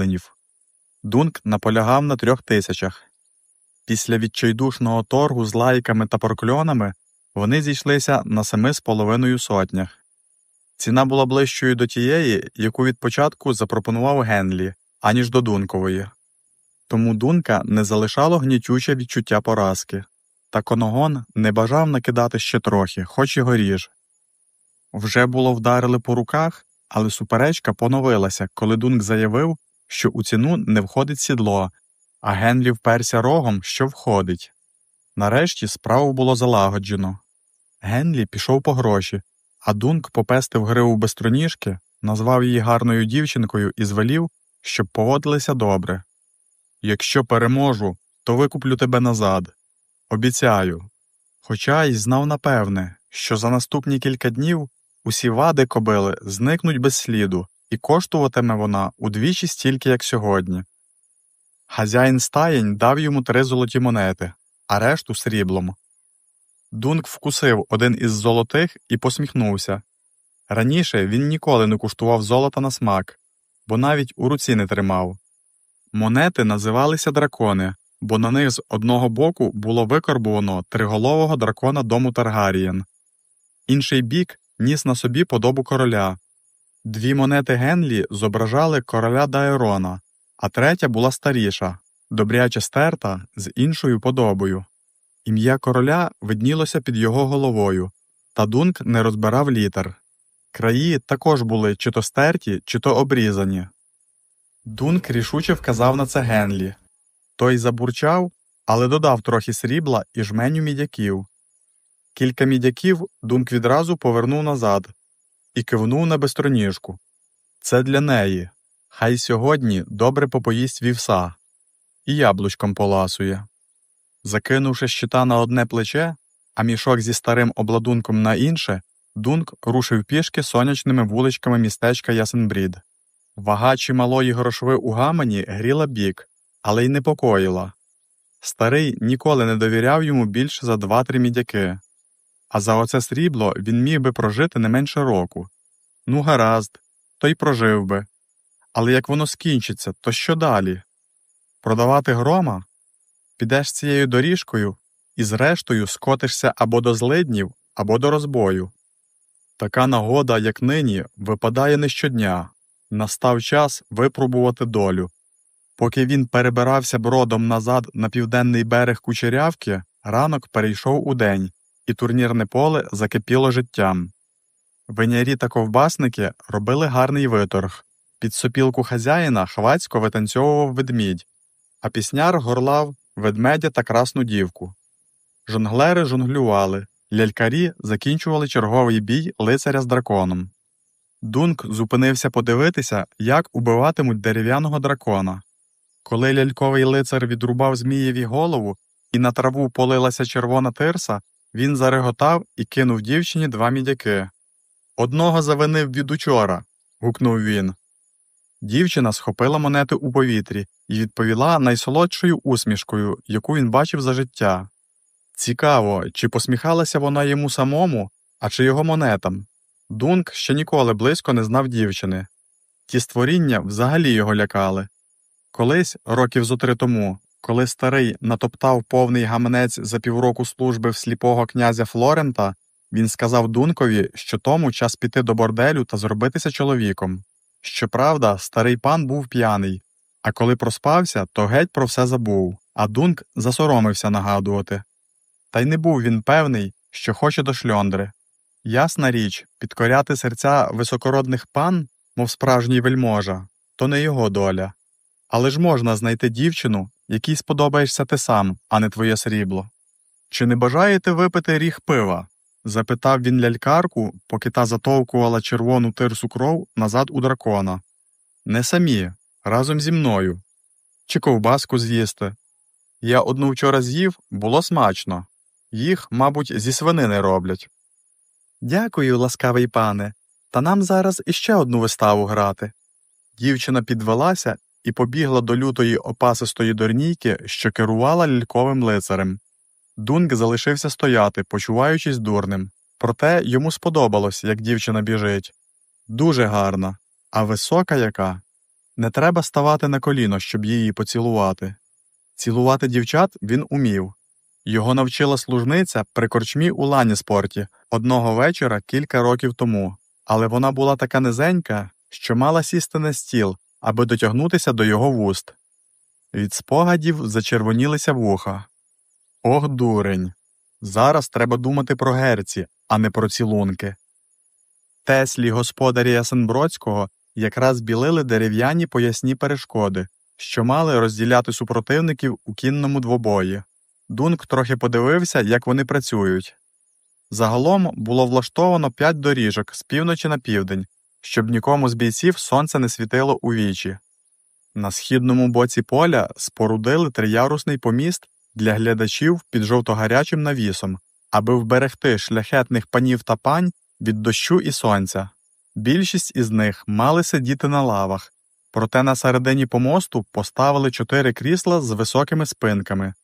ленів. Дунк наполягав на трьох тисячах. Після відчайдушного торгу з лайками та прокльонами вони зійшлися на семи з половиною сотнях. Ціна була ближчою до тієї, яку від початку запропонував Генлі, аніж до Дункової. Тому Дунка не залишало гнітюче відчуття поразки, та Коногон не бажав накидати ще трохи, хоч і горіж. Вже було вдарили по руках, але суперечка поновилася, коли Дунк заявив, що у ціну не входить сідло, а Генлі вперся рогом, що входить. Нарешті справу було залагоджено. Генлі пішов по гроші, а Дунк попестив гриву безтроніжки, назвав її гарною дівчинкою і звелів, щоб поводилися добре. Якщо переможу, то викуплю тебе назад. Обіцяю. Хоча й знав напевне, що за наступні кілька днів усі вади кобили зникнуть без сліду, і коштуватиме вона удвічі стільки, як сьогодні. Хазяїн стаєнь дав йому три золоті монети, а решту сріблом. Дунк вкусив один із золотих і посміхнувся. Раніше він ніколи не куштував золота на смак, бо навіть у руці не тримав. Монети називалися дракони, бо на них з одного боку було викорбовано триголового дракона дому Таргарієн. Інший бік ніс на собі подобу короля. Дві монети Генлі зображали короля Дайрона, а третя була старіша, добряче стерта з іншою подобою. Ім'я короля виднілося під його головою, та Дунк не розбирав літер. Краї також були чи то стерті, чи то обрізані. Дунк рішуче вказав на це Генлі. Той забурчав, але додав трохи срібла і жменю мідяків. Кілька мідяків Дунк відразу повернув назад і кивнув на безтроніжку. Це для неї. Хай сьогодні добре попоїсть вівса і яблучком поласує. Закинувши щита на одне плече, а мішок зі старим обладунком на інше, Дунк рушив пішки сонячними вуличками містечка Ясенбрід. Вага чималої грошви у гамані гріла бік, але й непокоїла. Старий ніколи не довіряв йому більше за два-три мідяки, а за оце срібло він міг би прожити не менше року. Ну, гаразд, то й прожив би. Але як воно скінчиться, то що далі? Продавати грома? Підеш цією доріжкою і зрештою скотишся або до злиднів, або до розбою. Така нагода, як нині, випадає не щодня. Настав час випробувати долю. Поки він перебирався бродом назад на південний берег кучерявки, ранок перейшов у день, і турнірне поле закипіло життям. Винярі та ковбасники робили гарний виторг. Під сопілку хазяїна хвацько витанцьовував ведмідь, а пісняр горлав ведмедя та красну дівку. Жонглери жонглювали, лялькарі закінчували черговий бій лицаря з драконом. Дунк зупинився подивитися, як убиватимуть дерев'яного дракона. Коли ляльковий лицар відрубав Змієві голову і на траву полилася червона тирса, він зареготав і кинув дівчині два мідяки. Одного завинив від учора. гукнув він. Дівчина схопила монети у повітрі і відповіла найсолодшою усмішкою, яку він бачив за життя. Цікаво, чи посміхалася вона йому самому, а чи його монетам. Дунк ще ніколи близько не знав дівчини. Ті створіння взагалі його лякали. Колись, років зо три тому, коли старий натоптав повний гаманець за півроку служби в сліпого князя Флорента, він сказав Дункові, що тому час піти до борделю та зробитися чоловіком. Щоправда, старий пан був п'яний, а коли проспався, то геть про все забув, а Дунк засоромився нагадувати. Та й не був він певний, що хоче до шльондри. Ясна річ, підкоряти серця високородних пан, мов справжній вельможа, то не його доля. Але ж можна знайти дівчину, якій сподобаєшся ти сам, а не твоє срібло. Чи не бажаєте випити ріг пива? запитав він лялькарку, поки та затовкувала червону тирсу кров назад у дракона. Не самі, разом зі мною. Чи ковбаску з'їсти. Я одну вчора з'їв, було смачно. Їх, мабуть, зі свинини роблять. Дякую, ласкавий пане, та нам зараз іще одну виставу грати. Дівчина підвелася і побігла до лютої опасистої дорнійки, що керувала ляльковим лицарем. Дунк залишився стояти, почуваючись дурним. Проте йому сподобалось, як дівчина біжить. Дуже гарна, а висока яка. Не треба ставати на коліно, щоб її поцілувати. Цілувати дівчат він умів. Його навчила служниця при корчмі у Ланіспорті одного вечора кілька років тому, але вона була така низенька, що мала сісти на стіл, аби дотягнутися до його вуст. Від спогадів зачервонілися вуха. Ох, дурень. Зараз треба думати про герці, а не про цілунки. Теслі господарі Ясенбродського якраз білили дерев'яні поясні перешкоди, що мали розділяти супротивників у кінному двобої. Дунк трохи подивився, як вони працюють. Загалом було влаштовано п'ять доріжок з півночі на південь, щоб нікому з бійців сонце не світило у вічі. На східному боці поля спорудили триярусний поміст для глядачів під жовтогарячим навісом, аби вберегти шляхетних панів та пань від дощу і сонця. Більшість із них мали сидіти на лавах, проте на середині помосту поставили чотири крісла з високими спинками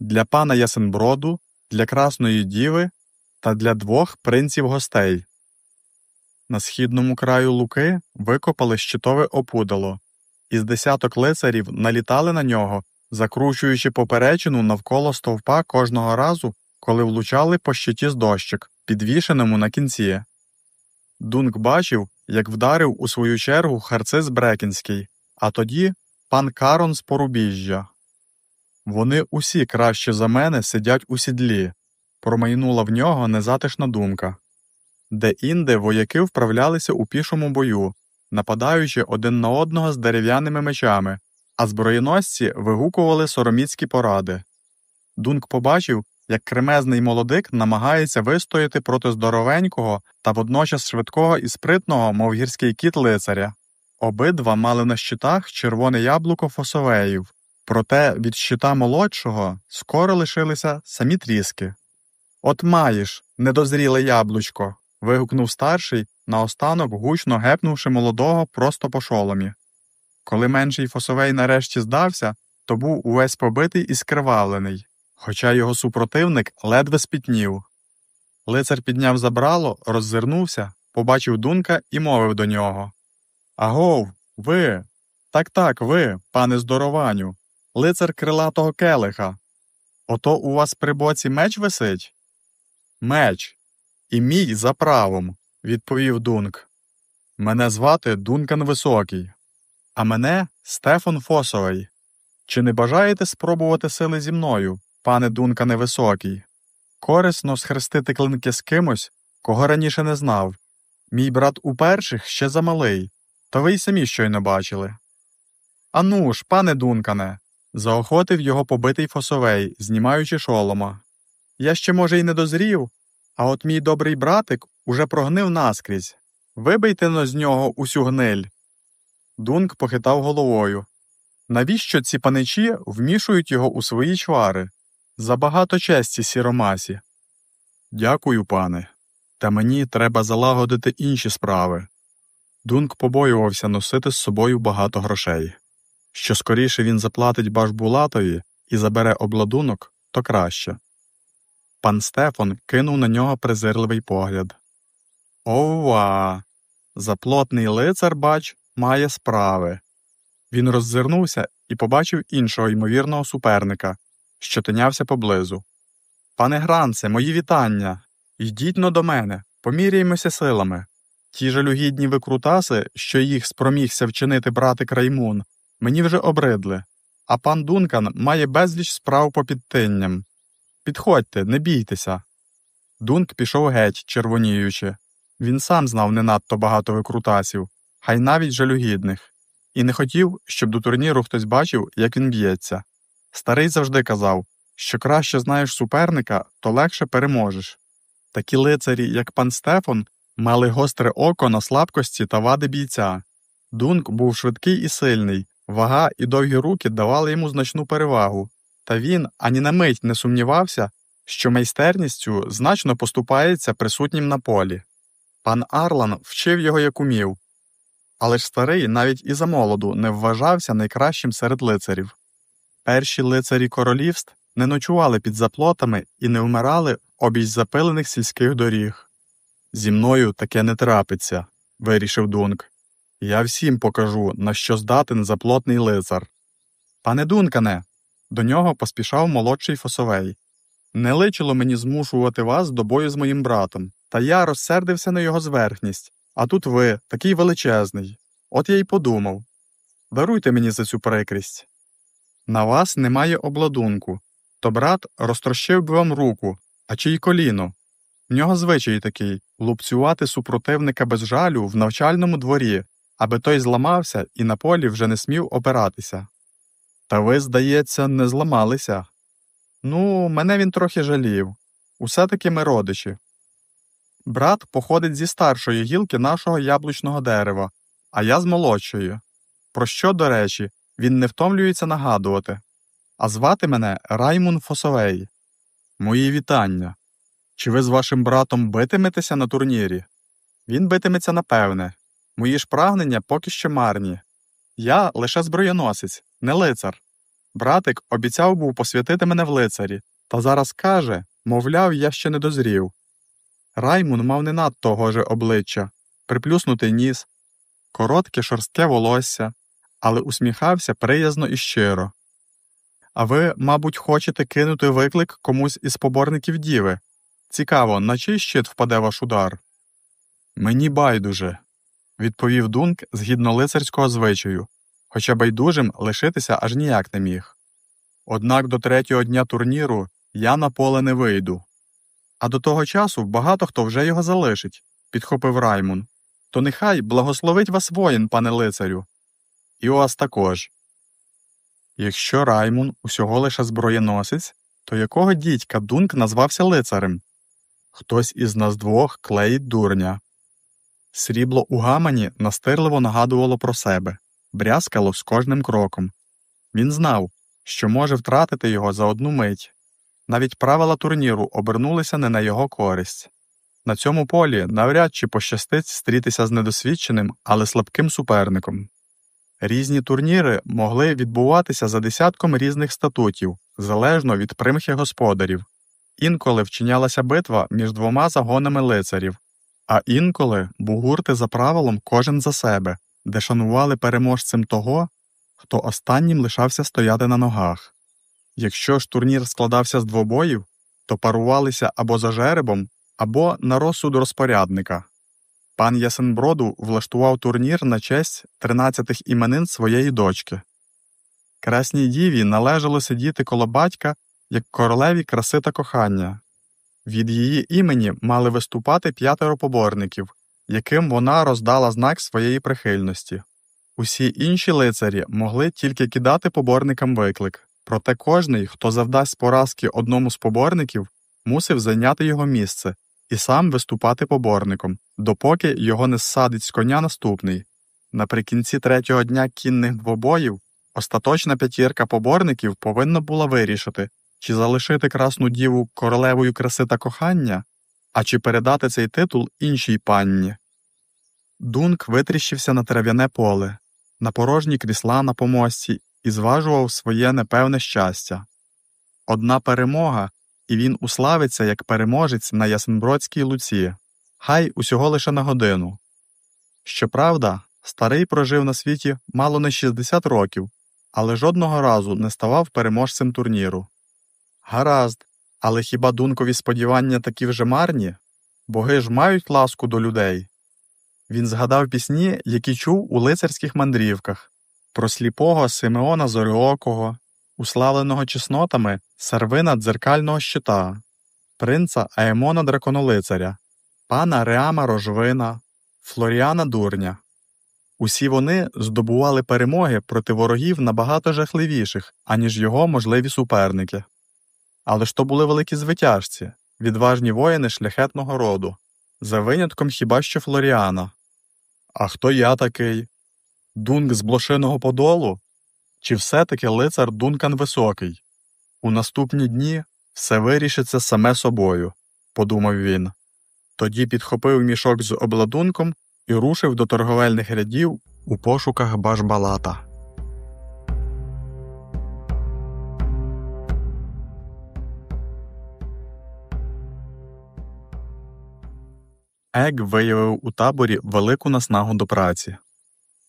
для пана Ясенброду, для Красної Діви та для двох принців гостей. На східному краю луки викопали щитове опудало, із десяток лицарів налітали на нього, закручуючи поперечину навколо стовпа кожного разу, коли влучали по щиті з дощик, підвішеному на кінці. Дунк бачив, як вдарив у свою чергу харциз Брекінський, а тоді пан Карон з порубіжжя. Вони усі краще за мене сидять у сідлі, промайнула в нього незатишна думка. Де інде вояки вправлялися у пішому бою, нападаючи один на одного з дерев'яними мечами, а зброєносці вигукували сороміцькі поради. Дунк побачив, як кремезний молодик намагається вистояти проти здоровенького та водночас швидкого і спритного, мов гірський кіт лицаря. Обидва мали на щитах червоне яблуко фосовеїв, проте від щита молодшого скоро лишилися самі тріски. От маєш, недозріле яблучко. Вигукнув старший, наостанок гучно гепнувши молодого просто по шоломі. Коли менший фосовей нарешті здався, то був увесь побитий і скривавлений, хоча його супротивник ледве спітнів. Лицар підняв забрало, роззирнувся, побачив дунка і мовив до нього Агов, ви. Так так, ви, пане здорованю, лицар крилатого келиха. Ото у вас при боці меч висить? Меч. І мій за правом, відповів Дунк. Мене звати Дункан Високий, а мене Стефан Фосовий. Чи не бажаєте спробувати сили зі мною, пане Дункане Високий? Корисно схрестити клинки з кимось, кого раніше не знав. Мій брат у перших ще замалий, то ви й самі щойно бачили. Ану ж, пане Дункане, заохотив його побитий фосовей, знімаючи шолома. Я ще, може, й не дозрів, а от мій добрий братик уже прогнив наскрізь. Вибийте но з нього усю гниль. Дунк похитав головою. Навіщо ці паничі вмішують його у свої чвари? Забагато честі сіромасі. Дякую, пане. Та мені треба залагодити інші справи. Дунк побоювався носити з собою багато грошей. Що скоріше він заплатить Башбулатові і забере обладунок, то краще. Пан Стефан кинув на нього презирливий погляд. Ова. Заплотний лицар, бач, має справи. Він роззирнувся і побачив іншого ймовірного суперника, що тинявся поблизу. Пане Гранце, мої вітання. Йдіть но до мене, поміряємося силами. Ті жалюгідні викрутаси, що їх спромігся вчинити братик Раймун, мені вже обридли, а пан Дункан має безліч справ по підтинням. Підходьте, не бійтеся. Дунк пішов геть, червоніючи. Він сам знав не надто багато викрутасів, хай навіть жалюгідних, і не хотів, щоб до турніру хтось бачив, як він б'ється. Старий завжди казав, що краще знаєш суперника, то легше переможеш. Такі лицарі, як пан Стефан, мали гостре око на слабкості та вади бійця. Дунк був швидкий і сильний, вага і довгі руки давали йому значну перевагу, та він ані на мить не сумнівався, що майстерністю значно поступається присутнім на полі. Пан Арлан вчив його як умів, але ж старий навіть і за молоду не вважався найкращим серед лицарів. Перші лицарі королівств не ночували під заплотами і не вмирали обіч запилених сільських доріг. Зі мною таке не трапиться, вирішив Дунк. Я всім покажу, на що здатен заплотний лицар. Пане Дункане, до нього поспішав молодший Фосовей. Не личило мені змушувати вас до бою з моїм братом, та я розсердився на його зверхність, а тут ви, такий величезний. От я й подумав даруйте мені за цю прикрість. На вас немає обладунку, то брат розтрощив би вам руку, а чи й коліно. В нього звичай такий лупцювати супротивника без жалю в навчальному дворі, аби той зламався і на полі вже не смів опиратися. Та ви, здається, не зламалися. Ну, мене він трохи жалів. Усе таки ми родичі. Брат походить зі старшої гілки нашого яблучного дерева, а я з молодшої. Про що, до речі, він не втомлюється нагадувати. А звати мене Раймун Фосовей. Мої вітання. Чи ви з вашим братом битиметеся на турнірі? Він битиметься напевне. Мої ж прагнення поки що марні. Я лише зброєносець, не лицар. Братик обіцяв був посвятити мене в лицарі, та зараз каже, мовляв, я ще не дозрів. Раймун мав не надто гоже обличчя, приплюснутий ніс, коротке шорстке волосся, але усміхався приязно і щиро. А ви, мабуть, хочете кинути виклик комусь із поборників діви? Цікаво, на чий щит впаде ваш удар? Мені байдуже, відповів Дунк згідно лицарського звичаю, хоча байдужим лишитися аж ніяк не міг. Однак до третього дня турніру я на поле не вийду. А до того часу багато хто вже його залишить, підхопив Раймун. То нехай благословить вас воїн, пане лицарю. І вас також. Якщо Раймун усього лише зброєносець, то якого дідька Дунк назвався лицарем? Хтось із нас двох клеїть дурня. Срібло у гамані настирливо нагадувало про себе, брязкало з кожним кроком. Він знав, що може втратити його за одну мить. Навіть правила турніру обернулися не на його користь. На цьому полі навряд чи пощастить стрітися з недосвідченим, але слабким суперником. Різні турніри могли відбуватися за десятком різних статутів, залежно від примхи господарів. Інколи вчинялася битва між двома загонами лицарів, а інколи бугурти за правилом кожен за себе, де шанували переможцем того, хто останнім лишався стояти на ногах. Якщо ж турнір складався з двобоїв, то парувалися або за жеребом, або на розсуд розпорядника. Пан Ясенброду влаштував турнір на честь тринадцятих іменин своєї дочки. Красній діві належало сидіти коло батька як королеві краси та кохання. Від її імені мали виступати п'ятеро поборників, яким вона роздала знак своєї прихильності. Усі інші лицарі могли тільки кидати поборникам виклик, проте кожний, хто завдасть поразки одному з поборників, мусив зайняти його місце і сам виступати поборником, допоки його не ссадить з коня наступний. Наприкінці третього дня кінних двобоїв остаточна п'ятірка поборників повинна була вирішити, чи залишити красну діву королевою краси та кохання, а чи передати цей титул іншій панні. Дунк витріщився на трав'яне поле, на порожні крісла на помості і зважував своє непевне щастя. Одна перемога, і він уславиться як переможець на Ясенбродській луці, хай усього лише на годину. Щоправда, старий прожив на світі мало не 60 років, але жодного разу не ставав переможцем турніру. Гаразд, але хіба дункові сподівання такі вже марні? Боги ж мають ласку до людей. Він згадав пісні, які чув у лицарських мандрівках про сліпого Симеона Зоріокого, уславленого чеснотами Сарвина дзеркального щита, принца Аемона Драконолицаря, пана Реама Рожвина, Флоріана Дурня. Усі вони здобували перемоги проти ворогів набагато жахливіших, аніж його можливі суперники. Але ж то були великі звитяжці, відважні воїни шляхетного роду, за винятком хіба що Флоріана. А хто я такий? Дунк з блошиного подолу? Чи все-таки лицар Дункан Високий? У наступні дні все вирішиться саме собою, подумав він. Тоді підхопив мішок з обладунком і рушив до торговельних рядів у пошуках Башбалата. Ег виявив у таборі велику наснагу до праці.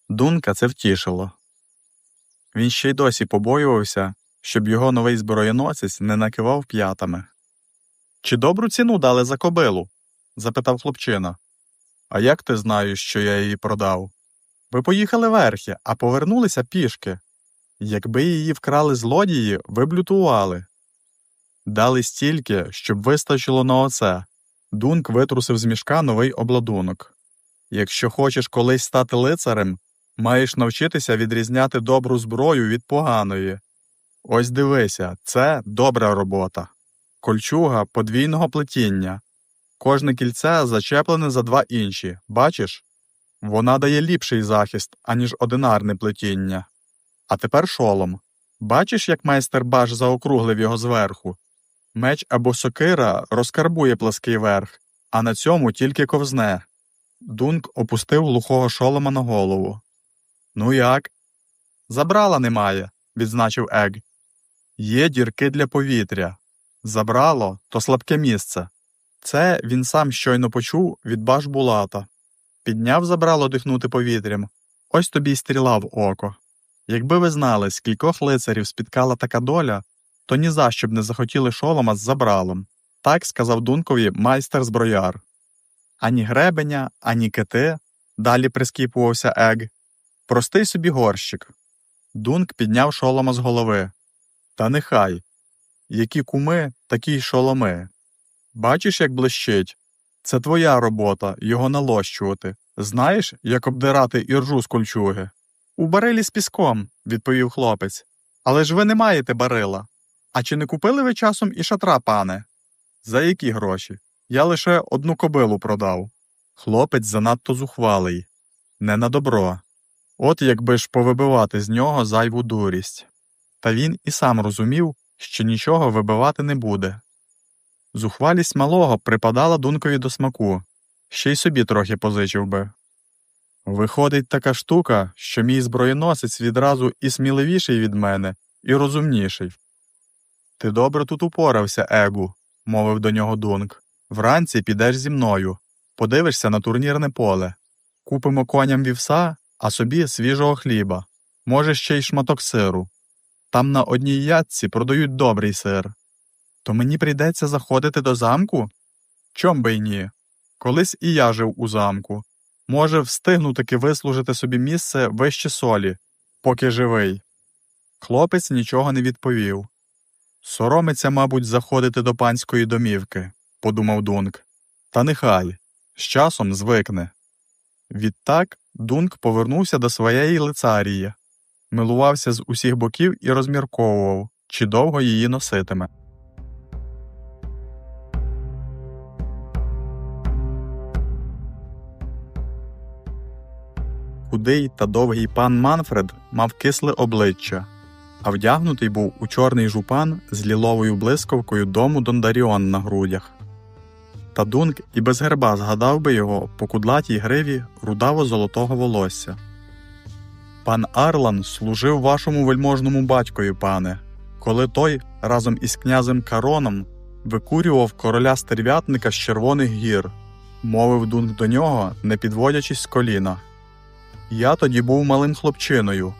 Дунка це втішило. Він ще й досі побоювався, щоб його новий зброєносець не накивав п'ятами. Чи добру ціну дали за кобилу? запитав хлопчина. А як ти знаєш, що я її продав? Ви поїхали верхи, а повернулися пішки. Якби її вкрали злодії, ви б лютували. Дали стільки, щоб вистачило на оце. Дунк витрусив з мішка новий обладунок. Якщо хочеш колись стати лицарем, маєш навчитися відрізняти добру зброю від поганої. Ось дивися, це добра робота. Кольчуга подвійного плетіння. Кожне кільце зачеплене за два інші, бачиш? Вона дає ліпший захист, аніж одинарне плетіння. А тепер шолом. Бачиш, як майстер баш заокруглив його зверху? Меч або сокира розкарбує плаский верх, а на цьому тільки ковзне. Дунк опустив глухого шолома на голову. Ну як? Забрала немає, відзначив Ег. Є дірки для повітря. Забрало то слабке місце. Це він сам щойно почув від баш булата. Підняв забрало дихнути повітрям. Ось тобі й стріла в око. Якби ви знали, скількох лицарів спіткала така доля, то ні за що б не захотіли шолома з забралом. Так сказав Дункові майстер зброяр. Ані гребеня, ані кити, далі прискіпувався Ег. Простий собі горщик. Дунк підняв шолома з голови. Та нехай. Які куми, такі й шоломи. Бачиш, як блищить? Це твоя робота його налощувати. Знаєш, як обдирати іржу з кольчуги? У барилі з піском, відповів хлопець. Але ж ви не маєте барила. А чи не купили ви часом і шатра, пане? За які гроші? Я лише одну кобилу продав. Хлопець занадто зухвалий, не на добро. От якби ж повибивати з нього зайву дурість. Та він і сам розумів, що нічого вибивати не буде. Зухвалість малого припадала дункові до смаку, ще й собі трохи позичив би. Виходить така штука, що мій зброєносець відразу і сміливіший від мене, і розумніший. Ти добре тут упорався, Егу, мовив до нього Дунк. Вранці підеш зі мною, подивишся на турнірне поле. Купимо коням вівса, а собі свіжого хліба, може, ще й шматок сиру. Там на одній ятці продають добрий сир. То мені прийдеться заходити до замку? Чом би й ні? Колись і я жив у замку. Може, встигну таки вислужити собі місце вище солі, поки живий. Хлопець нічого не відповів. Соромиться, мабуть, заходити до панської домівки, подумав Дунк. Та нехай з часом звикне. Відтак Дунк повернувся до своєї лицарії, милувався з усіх боків і розмірковував, чи довго її носитиме. Худий та довгий пан Манфред мав кисле обличчя, а вдягнутий був у чорний жупан з ліловою блискавкою дому Дондаріон на грудях. Та Дунк і без герба згадав би його по кудлатій гриві рудаво золотого волосся. Пан Арлан служив вашому вельможному батькові, пане, коли той разом із князем Кароном викурював короля стерв'ятника з Червоних гір, мовив Дунк до нього, не підводячись з коліна. Я тоді був малим хлопчиною,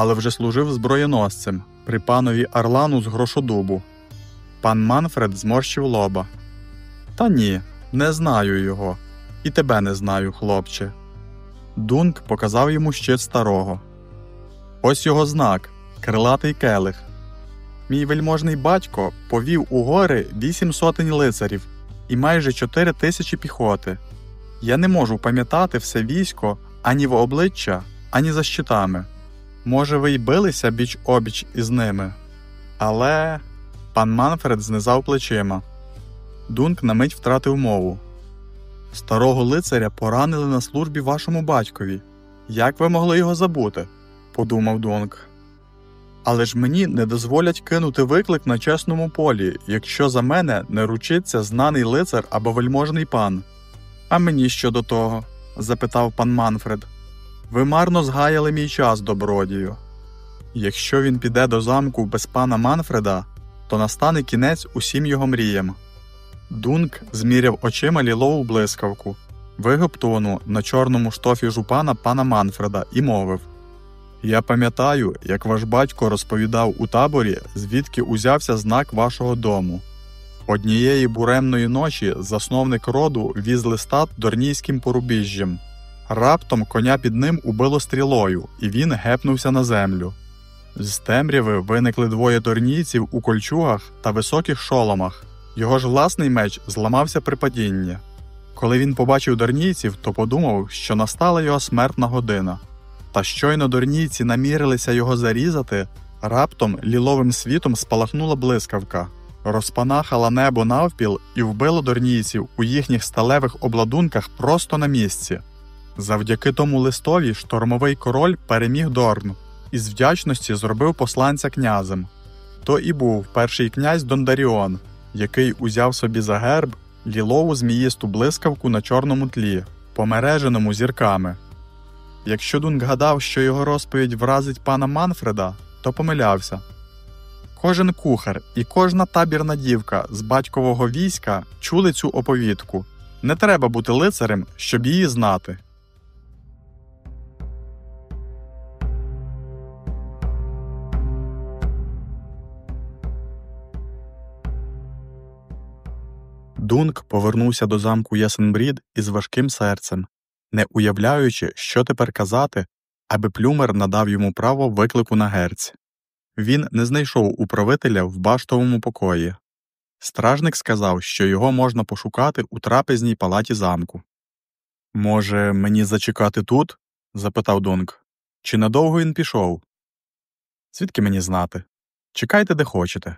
але вже служив зброєносцем при панові Арлану з грошодубу. Пан Манфред зморщив лоба. Та ні, не знаю його, і тебе не знаю, хлопче. Дунк показав йому щит старого. Ось його знак крилатий келих. Мій вельможний батько повів у гори вісім сотень лицарів і майже чотири тисячі піхоти. Я не можу пам'ятати все військо ані в обличчя, ані за щитами. Може, ви й билися біч обіч із ними. Але. пан Манфред знизав плечима. Дунк на мить втратив мову. Старого лицаря поранили на службі вашому батькові. Як ви могли його забути? подумав Дунк. Але ж мені не дозволять кинути виклик на чесному полі, якщо за мене не ручиться знаний лицар або вельможний пан. А мені що до того? запитав пан Манфред. Ви марно згаяли мій час, добродію. Якщо він піде до замку без пана Манфреда, то настане кінець усім його мріям. Дунк зміряв очима лілову блискавку, вигоптовану на чорному штофі жупана пана Манфреда, і мовив Я пам'ятаю, як ваш батько розповідав у таборі, звідки узявся знак вашого дому. Однієї буремної ночі засновник роду віз листа дорнійським порубіжжям. Раптом коня під ним убило стрілою, і він гепнувся на землю. З темряви виникли двоє дорнійців у кольчугах та високих шоломах. Його ж власний меч зламався при падінні. Коли він побачив дорнійців, то подумав, що настала його смертна година. Та щойно дорнійці намірилися його зарізати, раптом ліловим світом спалахнула блискавка, розпанахала небо навпіл і вбило дорнійців у їхніх сталевих обладунках просто на місці. Завдяки тому листові штормовий король переміг Дорн і з вдячності зробив посланця князем. То і був перший князь Дондаріон, який узяв собі за герб лілову зміїсту блискавку на чорному тлі, помереженому зірками. Якщо Дунк гадав, що його розповідь вразить пана Манфреда, то помилявся. Кожен кухар і кожна табірна дівка з батькового війська чули цю оповідку. Не треба бути лицарем, щоб її знати. Дунк повернувся до замку Ясенбрід із важким серцем, не уявляючи, що тепер казати, аби плюмер надав йому право виклику на герць. Він не знайшов управителя в баштовому покої. Стражник сказав, що його можна пошукати у трапезній палаті замку. Може, мені зачекати тут? запитав Дунк. Чи надовго він пішов? Звідки мені знати? Чекайте, де хочете.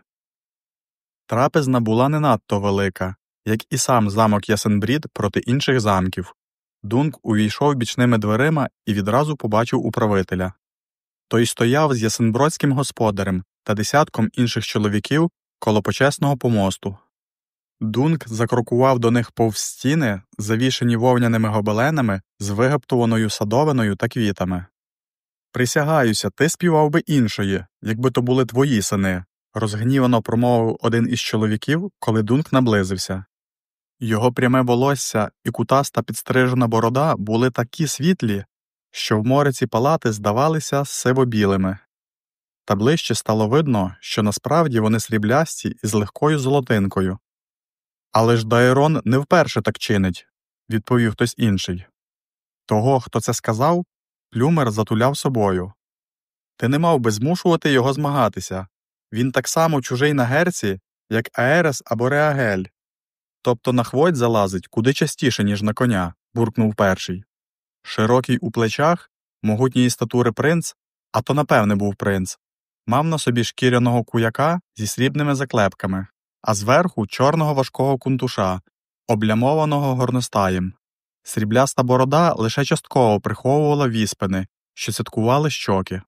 Трапезна була не надто велика, як і сам замок Ясенбрід проти інших замків. Дунк увійшов бічними дверима і відразу побачив управителя. Той стояв з ясенбродським господарем та десятком інших чоловіків коло почесного помосту. Дунк закрокував до них повз стіни, завішені вовняними гобеленами з вигаптованою садовиною та квітами. Присягаюся, ти співав би іншої, якби то були твої сини, розгнівано промовив один із чоловіків, коли Дунк наблизився. Його пряме волосся і кутаста підстрижена борода були такі світлі, що в мориці палати здавалися сивобілими. Та ближче стало видно, що насправді вони сріблясті і з легкою золотинкою. Але ж Дайрон не вперше так чинить, відповів хтось інший. Того, хто це сказав, плюмер затуляв собою. Ти не мав би змушувати його змагатися він так само чужий на герці, як Аерес або Реагель. Тобто на хвоць залазить куди частіше, ніж на коня, буркнув перший. Широкий у плечах, могутньої статури принц, а то напевне був принц, мав на собі шкіряного куяка зі срібними заклепками, а зверху чорного важкого кунтуша, облямованого горностаєм. Срібляста борода лише частково приховувала віспини, що святкували щоки.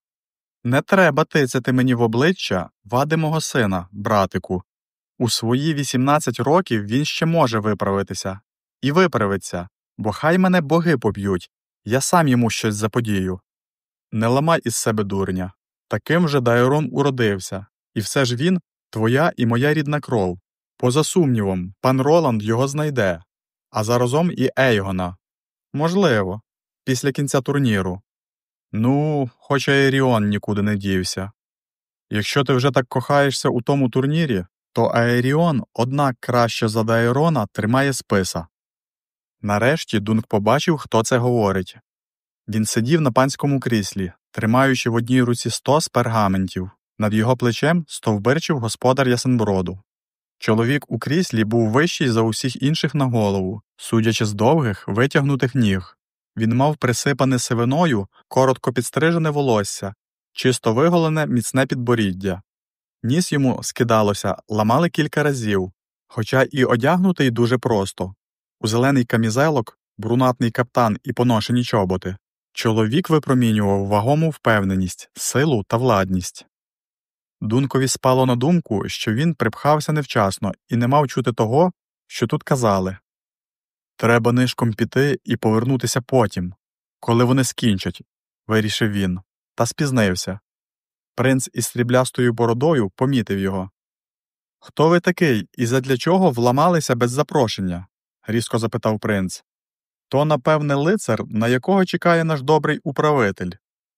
Не треба тицяти мені в обличчя вади мого сина, братику. У свої 18 років він ще може виправитися. І виправиться, бо хай мене боги поб'ють, я сам йому щось заподію. Не ламай із себе дурня. Таким же Дайрон уродився, і все ж він твоя і моя рідна кров. Поза сумнівом, пан Роланд його знайде, а заразом і Ейгона. Можливо, після кінця турніру. Ну, хоча Еріон нікуди не дівся. Якщо ти вже так кохаєшся у тому турнірі, то Аеріон, однак краще за Дайрона, тримає списа. Нарешті Дунк побачив, хто це говорить. Він сидів на панському кріслі, тримаючи в одній руці сто з пергаментів, над його плечем стовбирчив господар Ясенброду. Чоловік у кріслі був вищий за усіх інших на голову, судячи з довгих, витягнутих ніг. Він мав присипане сивиною, коротко підстрижене волосся, чисто виголене міцне підборіддя. Ніс йому, скидалося, ламали кілька разів, хоча і одягнутий дуже просто у зелений камізелок, брунатний каптан і поношені чоботи. Чоловік випромінював вагому впевненість, силу та владність. Дункові спало на думку, що він припхався невчасно і не мав чути того, що тут казали Треба нишком піти і повернутися потім, коли вони скінчать, вирішив він, та спізнився. Принц із сріблястою бородою помітив його. Хто ви такий і задля чого вламалися без запрошення? різко запитав принц. То, напевне, лицар, на якого чекає наш добрий управитель,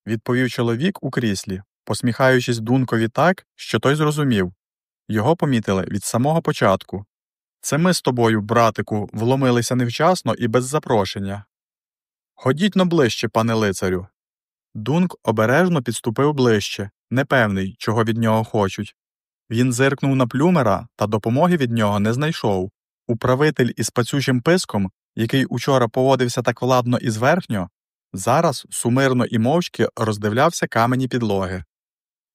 відповів чоловік у кріслі, посміхаючись дункові так, що той зрозумів. Його помітили від самого початку. Це ми з тобою, братику, вломилися невчасно і без запрошення. Ходіть но ближче, пане лицарю. Дунк обережно підступив ближче, непевний, чого від нього хочуть. Він зиркнув на плюмера та допомоги від нього не знайшов. Управитель із пацючим писком, який учора поводився так владно і зверхньо, зараз сумирно і мовчки роздивлявся камені підлоги.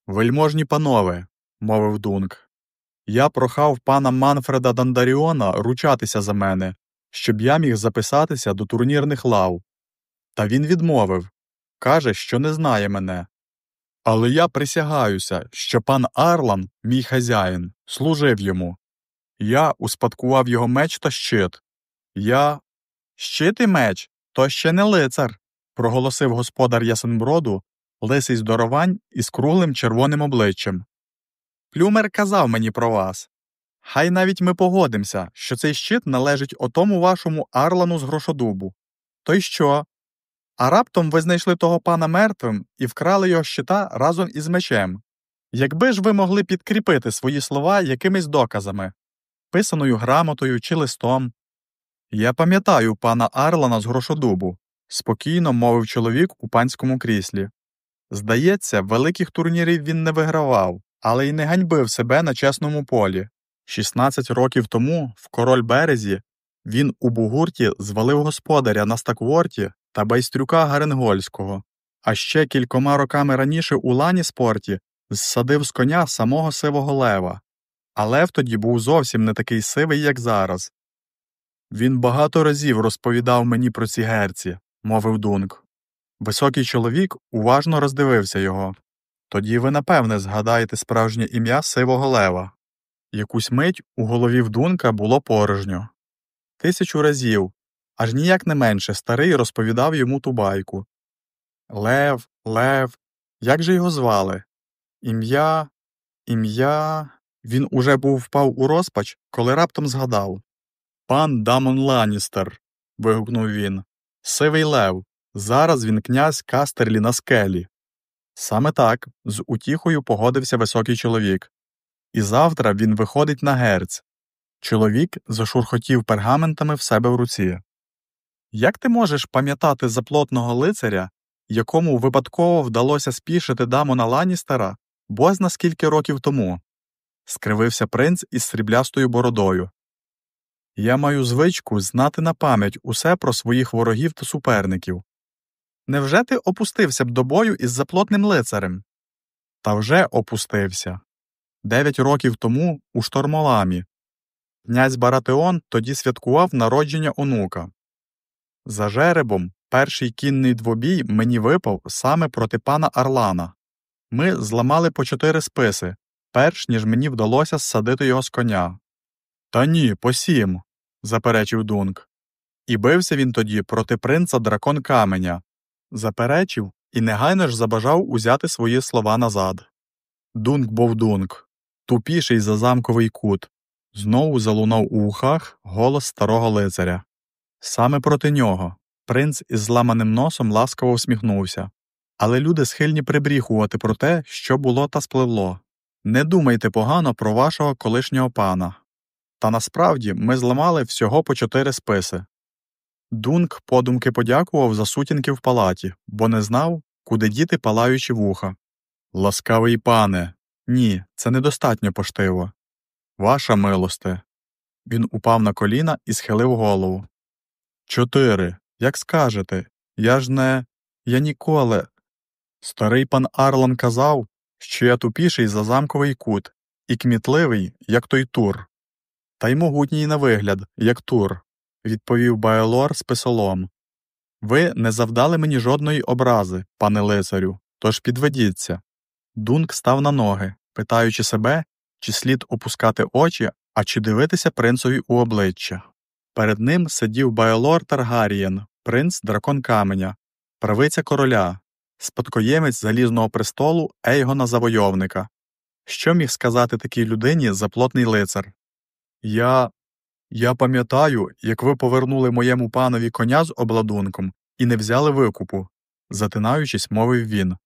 Вельможні панове, мовив Дунк, я прохав пана Манфреда Дандаріона ручатися за мене, щоб я міг записатися до турнірних лав. Та він відмовив каже, що не знає мене. Але я присягаюся, що пан Арлан, мій хазяїн, служив йому. Я успадкував його меч та щит. Я. Щит і меч то ще не лицар, проголосив господар Ясенброду, лисий здоровань із круглим червоним обличчям. Плюмер казав мені про вас. Хай навіть ми погодимося, що цей щит належить отому вашому Арлану з грошодубу. То й що? А раптом ви знайшли того пана мертвим і вкрали його щита разом із мечем. Якби ж ви могли підкріпити свої слова якимись доказами, писаною грамотою чи листом. Я пам'ятаю пана Арлана з грошодубу, спокійно мовив чоловік у панському кріслі. Здається, великих турнірів він не вигравав, але й не ганьбив себе на чесному полі. 16 років тому, в король березі, він у бугурті звалив господаря на стакворті та байстрюка Гаренгольського, а ще кількома роками раніше у лані спорті зсадив з коня самого сивого лева. А лев тоді був зовсім не такий сивий, як зараз. Він багато разів розповідав мені про ці герці, мовив Дунк. Високий чоловік уважно роздивився його. Тоді ви, напевне, згадаєте справжнє ім'я сивого лева. Якусь мить у голові в Дунка було порожньо. Тисячу разів, аж ніяк не менше старий розповідав йому ту байку. Лев, Лев, як же його звали? Ім'я, ім'я. Він уже був впав у розпач, коли раптом згадав. Пан Дамон Ланістер. вигукнув він. Сивий Лев. Зараз він князь Кастерлі на скелі. Саме так, з утіхою погодився високий чоловік. І завтра він виходить на герць. Чоловік зашурхотів пергаментами в себе в руці. Як ти можеш пам'ятати заплотного лицаря, якому випадково вдалося спішити Дамона Ланістера бозна скільки років тому? скривився принц із сріблястою бородою. Я маю звичку знати на пам'ять усе про своїх ворогів та суперників. Невже ти опустився б до бою із заплотним лицарем? Та вже опустився. Дев'ять років тому у штормоламі. Князь Баратеон тоді святкував народження онука. За жеребом перший кінний двобій мені випав саме проти пана Арлана. Ми зламали по чотири списи, перш ніж мені вдалося ссадити його з коня. Та ні, по сім, заперечив Дунк. І бився він тоді проти принца дракон каменя, заперечив і негайно ж забажав узяти свої слова назад. Дунк був дунк, тупіший за замковий кут. Знову залунав у ухах голос старого лицаря. Саме проти нього принц із зламаним носом ласкаво всміхнувся. Але люди схильні прибріхувати про те, що було та спливло. Не думайте погано про вашого колишнього пана. Та насправді ми зламали всього по чотири списи. Дунк подумки подякував за сутінки в палаті, бо не знав, куди діти палаючі вуха. Ласкавий пане, ні, це недостатньо поштиво. Ваша милосте. Він упав на коліна і схилив голову. Чотири. Як скажете, я ж не. Я ніколи. Старий пан Арлан казав, що я тупіший за замковий кут, і кмітливий, як той тур. Та й могутній на вигляд, як тур, відповів Байлор з писолом. Ви не завдали мені жодної образи, пане лицарю, тож підведіться. Дунк став на ноги, питаючи себе, чи слід опускати очі, а чи дивитися принцові у обличчя. Перед ним сидів Байлор Таргарієн, принц дракон каменя, правиця короля, спадкоємець залізного престолу Ейгона Завойовника. Що міг сказати такій людині заплотний лицар? Я. Я пам'ятаю, як ви повернули моєму панові коня з обладунком і не взяли викупу, затинаючись, мовив він.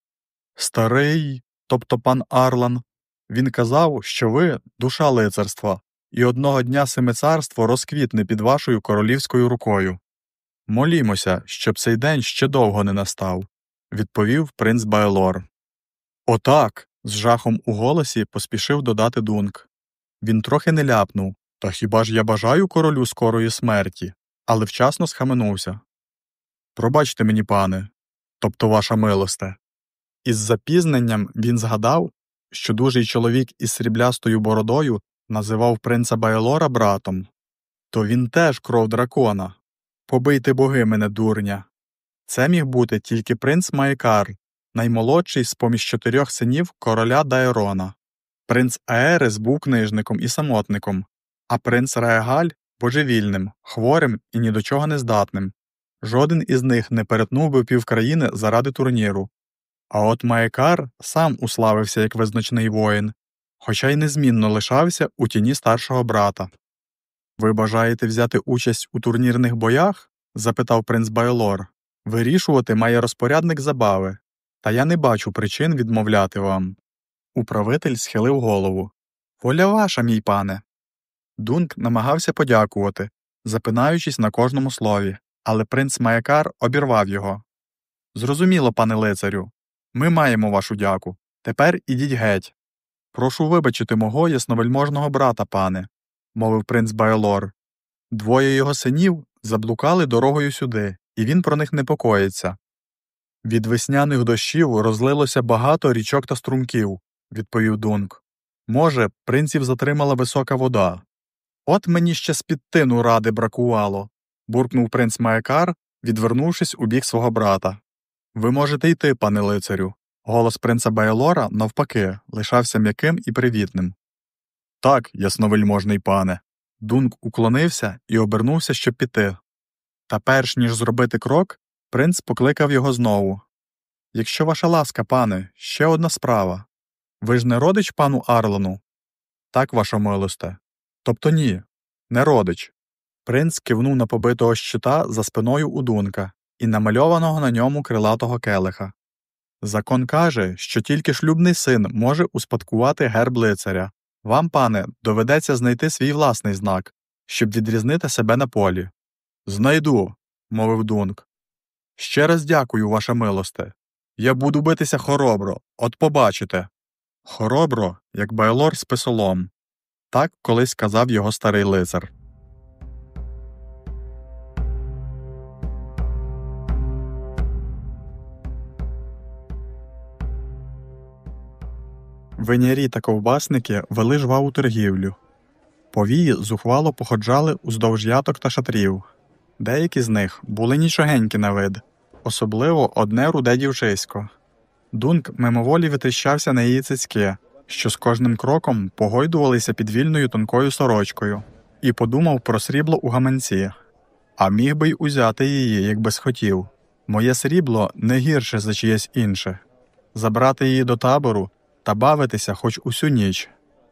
Старий, тобто пан Арлан, він казав, що ви душа лицарства, і одного дня семицарство розквітне під вашою королівською рукою. Молімося, щоб цей день ще довго не настав, відповів принц Байлор. Отак. з жахом у голосі поспішив додати Дунк. Він трохи не ляпнув Та хіба ж я бажаю королю скорої смерті, але вчасно схаменувся. Пробачте мені, пане, тобто ваша милосте. Із запізненням він згадав, що дужий чоловік із сріблястою бородою називав принца Байлора братом, то він теж кров дракона. Побийте боги мене, дурня. Це міг бути тільки принц Майкар, наймолодший з поміж чотирьох синів короля Дайрона. Принц Аерес був книжником і самотником, а принц Раегаль божевільним, хворим і ні до чого не здатним. Жоден із них не перетнув би півкраїни заради турніру. А от Маекар сам уславився як визначний воїн, хоча й незмінно лишався у тіні старшого брата. Ви бажаєте взяти участь у турнірних боях? запитав принц Байлор. Вирішувати має розпорядник забави, та я не бачу причин відмовляти вам. Управитель схилив голову. Воля ваша, мій пане. Дунк намагався подякувати, запинаючись на кожному слові, але принц Маякар обірвав його. Зрозуміло, пане лицарю, ми маємо вашу дяку. Тепер ідіть геть. Прошу вибачити мого ясновельможного брата, пане, мовив принц Байлор. Двоє його синів заблукали дорогою сюди, і він про них непокоїться. Від весняних дощів розлилося багато річок та струмків, відповів Дунк. Може, принців затримала висока вода. От мені ще з під тину ради бракувало, буркнув принц Маякар, відвернувшись у бік свого брата. Ви можете йти, пане лицарю. Голос принца Байлора, навпаки, лишався м'яким і привітним. Так, ясновельможний пане. Дунк уклонився і обернувся, щоб піти. Та перш ніж зробити крок, принц покликав його знову. Якщо ваша ласка, пане, ще одна справа. Ви ж не родич пану Арлану? Так, ваша милосте. Тобто ні, не родич. Принц кивнув на побитого щита за спиною у Дунка і намальованого на ньому крилатого келиха. Закон каже, що тільки шлюбний син може успадкувати герб лицаря. Вам, пане, доведеться знайти свій власний знак, щоб відрізнити себе на полі. Знайду, мовив Дунк. Ще раз дякую, ваша милосте. Я буду битися хоробро, от побачите. Хоробро, як байлор з писолом. Так колись казав його старий лицар. Винярі та ковбасники вели жваву торгівлю. Повії зухвало походжали уздовж яток та шатрів. Деякі з них були нічогенькі на вид, особливо одне руде дівчисько. Дунк мимоволі витріщався на її цицьки, що з кожним кроком погойдувалися під вільною тонкою сорочкою, і подумав про срібло у гаманці. А міг би й узяти її, якби схотів. Моє срібло не гірше за чиєсь інше. Забрати її до табору та бавитися хоч усю ніч.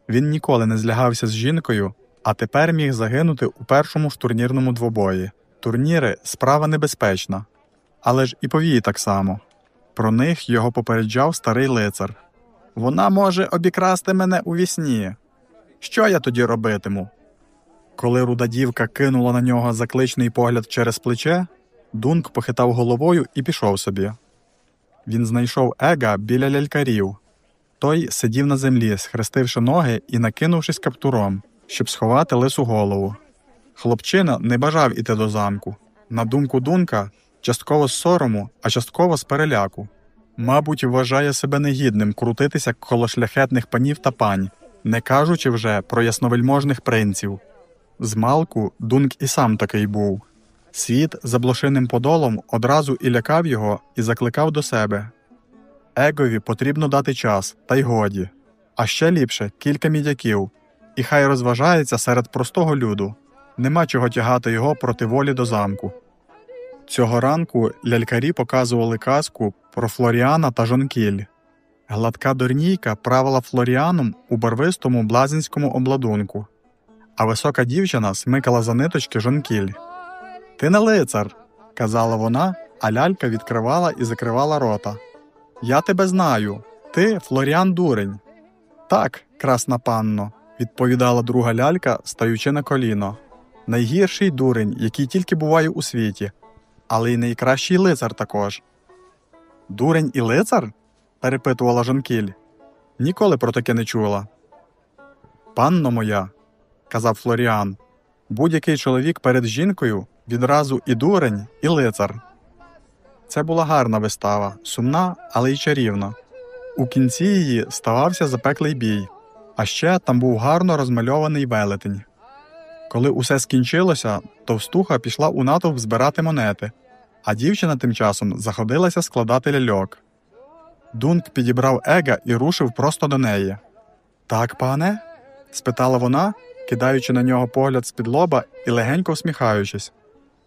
Він ніколи не злягався з жінкою, а тепер міг загинути у першому ж турнірному двобої. Турніри справа небезпечна, але ж і повії так само. Про них його попереджав старий лицар. Вона може обікрасти мене у вісні. Що я тоді робитиму? Коли руда дівка кинула на нього закличний погляд через плече, Дунк похитав головою і пішов собі. Він знайшов ега біля лялькарів. Той сидів на землі, схрестивши ноги і накинувшись каптуром, щоб сховати лису голову. Хлопчина не бажав іти до замку. На думку Дунка, частково з сорому, а частково з переляку. Мабуть, вважає себе негідним крутитися коло шляхетних панів та пань, не кажучи вже про ясновельможних принців. Змалку Дунк і сам такий був. Світ за блошиним подолом одразу і лякав його, і закликав до себе. Егові потрібно дати час, та й годі, а ще ліпше кілька мідяків, і хай розважається серед простого люду. Нема чого тягати його проти волі до замку. Цього ранку лялькарі показували казку про Флоріана та Жонкіль. Гладка дорнійка правила Флоріаном у барвистому блазінському обладунку, а висока дівчина смикала за ниточки жонкіль. Ти не лицар, казала вона, а лялька відкривала і закривала рота. Я тебе знаю. Ти Флоріан Дурень. Так, красна панно, відповідала друга лялька, стаючи на коліно. Найгірший дурень, який тільки буває у світі, але й найкращий лицар також. Дурень і лицар? перепитувала Жанкіль. Ніколи про таке не чула. Панно моя, казав Флоріан, будь-який чоловік перед жінкою відразу і дурень, і лицар. Це була гарна вистава, сумна, але й чарівна. У кінці її ставався запеклий бій, а ще там був гарно розмальований велетень. Коли усе скінчилося, товстуха пішла у натовп збирати монети, а дівчина тим часом заходилася складати ляльок. Дунк підібрав ега і рушив просто до неї. Так, пане? спитала вона, кидаючи на нього погляд з-під лоба і легенько всміхаючись.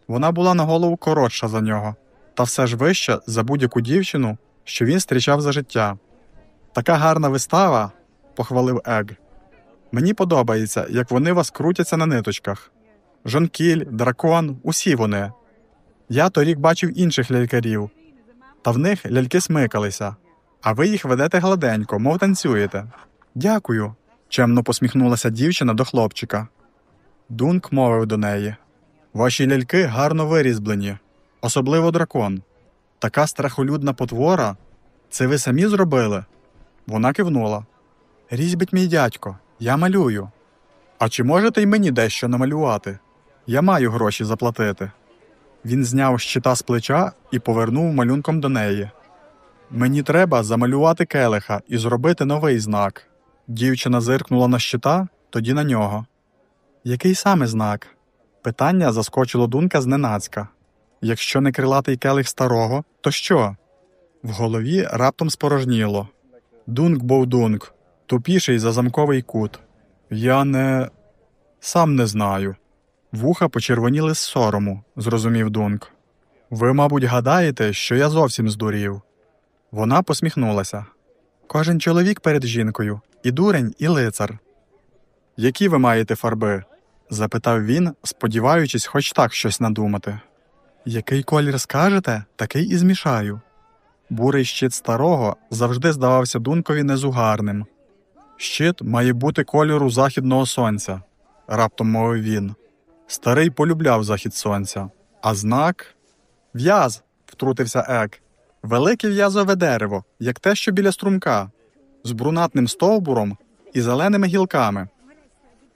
Вона була на голову коротша за нього, та все ж вища за будь-яку дівчину, що він зустрічав за життя. Така гарна вистава, похвалив Ег. Мені подобається, як вони вас крутяться на ниточках. Жонкіль, дракон, усі вони. Я торік бачив інших лялькарів, та в них ляльки смикалися, а ви їх ведете гладенько, мов танцюєте. Дякую, чемно посміхнулася дівчина до хлопчика. Дунк мовив до неї Ваші ляльки гарно вирізблені, особливо дракон. Така страхолюдна потвора. Це ви самі зробили? Вона кивнула. Різьбить мій дядько, я малюю. А чи можете й мені дещо намалювати? Я маю гроші заплатити. Він зняв щита з плеча і повернув малюнком до неї. Мені треба замалювати келиха і зробити новий знак. Дівчина зиркнула на щита, тоді на нього. Який саме знак? Питання заскочило дунка зненацька. Якщо не крилатий келих старого, то що? В голові раптом спорожніло. Дунк був дунк, тупіший за замковий кут. Я не сам не знаю. Вуха почервоніли з сорому, зрозумів Дунк. Ви, мабуть, гадаєте, що я зовсім здурів. Вона посміхнулася. Кожен чоловік перед жінкою і дурень, і лицар. Які ви маєте фарби? запитав він, сподіваючись, хоч так щось надумати. Який колір скажете, такий і змішаю. Бурий щит старого завжди здавався дункові незугарним. Щит має бути кольору західного сонця, раптом мовив він. Старий полюбляв захід сонця, а знак в'яз, втрутився Ек. Велике в'язове дерево, як те, що біля струмка, з брунатним стовбуром і зеленими гілками.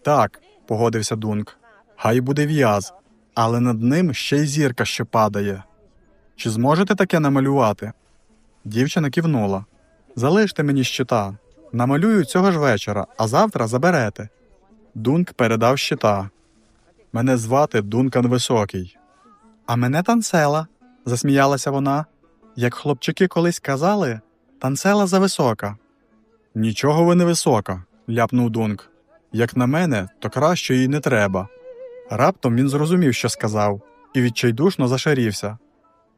Так, погодився Дунк. Хай буде в'яз, але над ним ще й зірка що падає. Чи зможете таке намалювати? Дівчина кивнула. Залиште мені щита. Намалюю цього ж вечора, а завтра заберете. Дунк передав щита. Мене звати Дункан Високий. А мене танцела, засміялася вона. Як хлопчики колись казали, танцела зависока. Нічого ви не висока, ляпнув Дунк. Як на мене, то краще їй не треба. Раптом він зрозумів, що сказав, і відчайдушно зашарівся.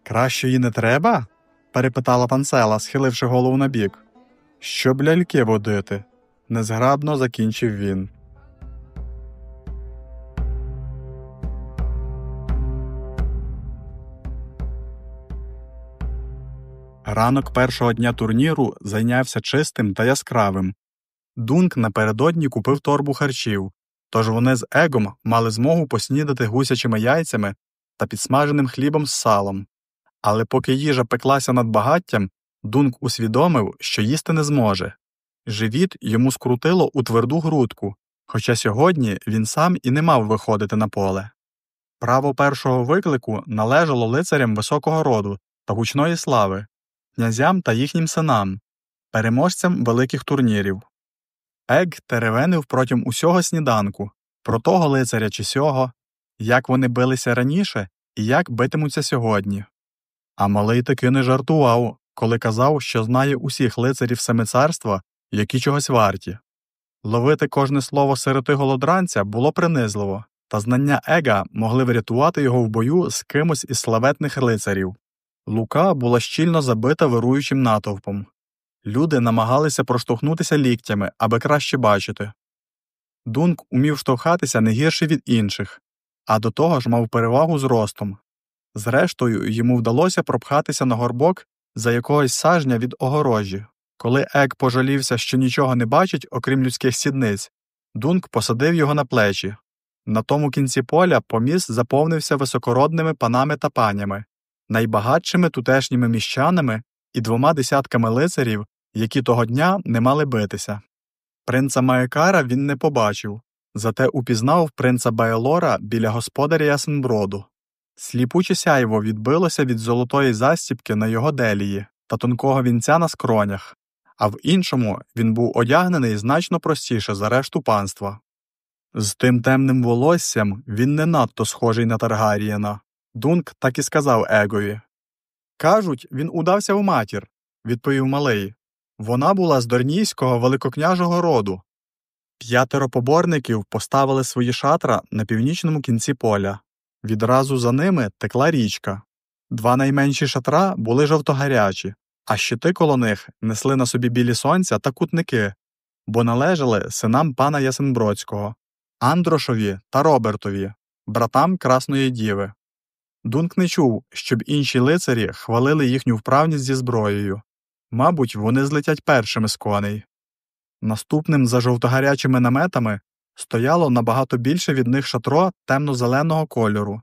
Краще їй не треба? перепитала панцела, схиливши голову набік. Щоб ляльки водити, незграбно закінчив він. Ранок першого дня турніру зайнявся чистим та яскравим. Дунк напередодні купив торбу харчів, тож вони з егом мали змогу поснідати гусячими яйцями та підсмаженим хлібом з салом. Але поки їжа пеклася над багаттям, Дунк усвідомив, що їсти не зможе. Живіт йому скрутило у тверду грудку, хоча сьогодні він сам і не мав виходити на поле. Право першого виклику належало лицарям високого роду та гучної слави, князям та їхнім синам, переможцям великих турнірів. Ег теревенив протягом усього сніданку про того лицаря чи сього, як вони билися раніше і як битимуться сьогодні. А малий таки не жартував, коли казав, що знає усіх лицарів семицарства, які чогось варті. Ловити кожне слово сироти голодранця було принизливо, та знання ега могли врятувати його в бою з кимось із славетних лицарів. Лука була щільно забита вируючим натовпом. Люди намагалися проштовхнутися ліктями, аби краще бачити. Дунк умів штовхатися не гірше від інших, а до того ж мав перевагу з ростом. Зрештою, йому вдалося пропхатися на горбок за якогось сажня від огорожі. Коли Ек пожалівся, що нічого не бачить, окрім людських сідниць, Дунк посадив його на плечі. На тому кінці поля поміст заповнився високородними панами та панями, найбагатшими тутешніми міщанами і двома десятками лицарів, які того дня не мали битися. Принца Маекара він не побачив, зате упізнав принца Байлора біля господаря Ясенброду. Сліпуче сяйво відбилося від золотої застіпки на його делії та тонкого вінця на скронях, а в іншому він був одягнений значно простіше за решту панства. З тим темним волоссям він не надто схожий на Таргарієна. Дунк так і сказав Егові. Кажуть, він удався в матір, відповів малий. Вона була з дорнійського великокняжого роду. П'ятеро поборників поставили свої шатра на північному кінці поля. Відразу за ними текла річка. Два найменші шатра були жовтогарячі, а щити коло них несли на собі білі сонця та кутники, бо належали синам пана Ясенбродського, Андрошові та Робертові, братам Красної Діви. Дунк не чув, щоб інші лицарі хвалили їхню вправність зі зброєю. Мабуть, вони злетять першими з коней. Наступним за жовтогарячими наметами стояло набагато більше від них шатро темно-зеленого кольору.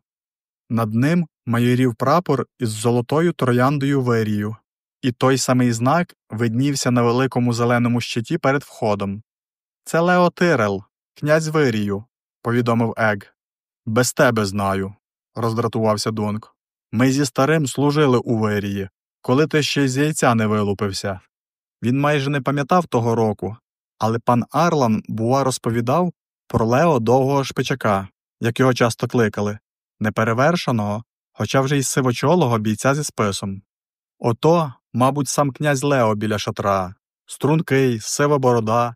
Над ним майорів прапор із золотою трояндою вирію, і той самий знак виднівся на великому зеленому щиті перед входом. Це Лео Тирел, князь вирію, повідомив Ег. Без тебе знаю, роздратувався Донк. Ми зі старим служили у вирії, коли ти ще з яйця не вилупився. Він майже не пам'ятав того року, але пан Арлан, бува, розповідав про Лео довгого шпичака, як його часто кликали, неперевершеного, хоча вже й сивочолого бійця зі списом. Ото, мабуть, сам князь Лео біля шатра, стрункий, сива борода,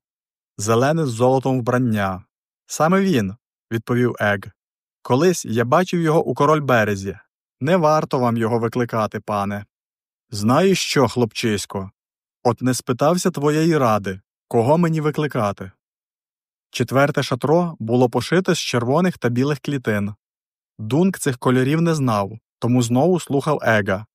зелене з золотом вбрання. Саме він, відповів Ег. Колись я бачив його у король березі. Не варто вам його викликати, пане. Знаєш що, хлопчисько? От не спитався твоєї ради, кого мені викликати. Четверте шатро було пошите з червоних та білих клітин. Дунк цих кольорів не знав, тому знову слухав Ега.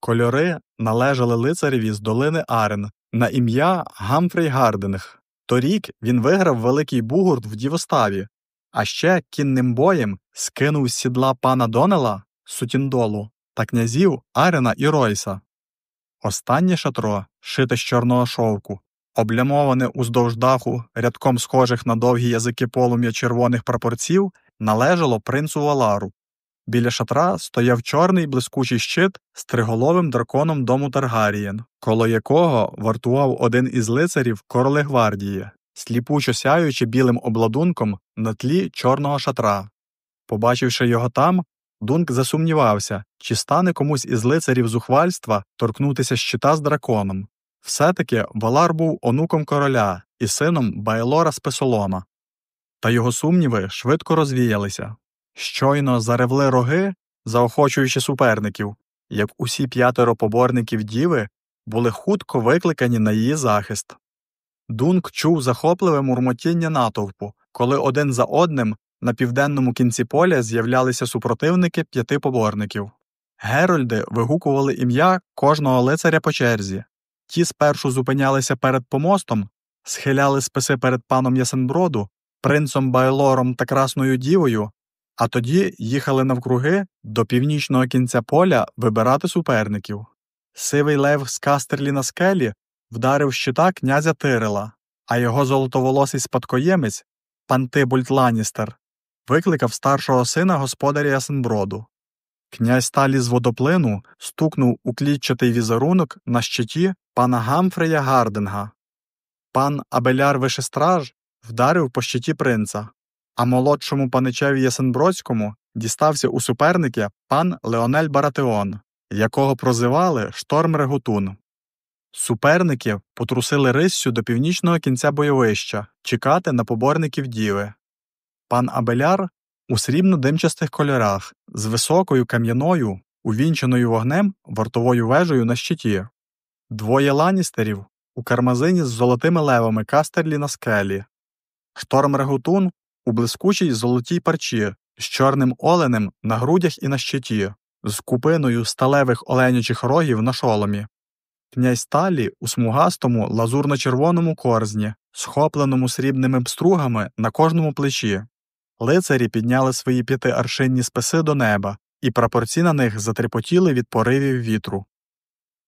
Кольори належали лицареві з долини Арен на ім'я Гамфрей Гардинг. Торік він виграв великий бугурт в дівоставі, а ще кінним боєм скинув з сідла пана Донела Сутіндолу та князів Арена і Ройса. Останнє шатро, шите з чорного шовку, облямоване уздовж даху рядком схожих на довгі язики полум'я червоних прапорців, належало принцу Валару. Біля шатра стояв чорний блискучий щит з триголовим драконом дому Таргарієн, коло якого вартував один із лицарів короли гвардії, сліпучо сяючи білим обладунком на тлі чорного шатра. Побачивши його там, Дунк засумнівався, чи стане комусь із лицарів зухвальства торкнутися щита з драконом. Все таки Валар був онуком короля і сином Байлора Спесолома. Та його сумніви швидко розвіялися. Щойно заревли роги, заохочуючи суперників, як усі п'ятеро поборників діви були хутко викликані на її захист. Дунк чув захопливе мурмотіння натовпу, коли один за одним на південному кінці поля з'являлися супротивники п'яти поборників. Герольди вигукували ім'я кожного лицаря по черзі. Ті спершу зупинялися перед помостом, схиляли списи перед паном Ясенброду, принцом Байлором та Красною Дівою, а тоді їхали навкруги до північного кінця поля вибирати суперників. Сивий лев з кастерлі на скелі вдарив щита князя Тирила, а його золотоволосий спадкоємець, пан Тибульт Ланістер, викликав старшого сина господаря Ясенброду. Князь Талі з водоплину стукнув у клітчатий візерунок на щиті пана Гамфрея Гардинга. Пан Абеляр Вишестраж вдарив по щиті принца, а молодшому паничеві Ясенбродському дістався у суперники пан Леонель Баратеон, якого прозивали Шторм Регутун. Суперники потрусили риссю до північного кінця бойовища чекати на поборників діви. Пан Абеляр у срібно-димчастих кольорах з високою кам'яною, увінченою вогнем вартовою вежею на щиті, двоє ланістерів у кармазині з золотими левами кастерлі на скелі, Шторм-реготун у блискучій золотій парчі, з чорним оленем на грудях і на щиті, з купиною сталевих оленячих рогів на шоломі. Князь Талі у смугастому лазурно-червоному корзні, схопленому срібними пстругами на кожному плечі. Лицарі підняли свої п'ятиаршинні списи до неба, і прапорці на них затрепотіли від поривів вітру.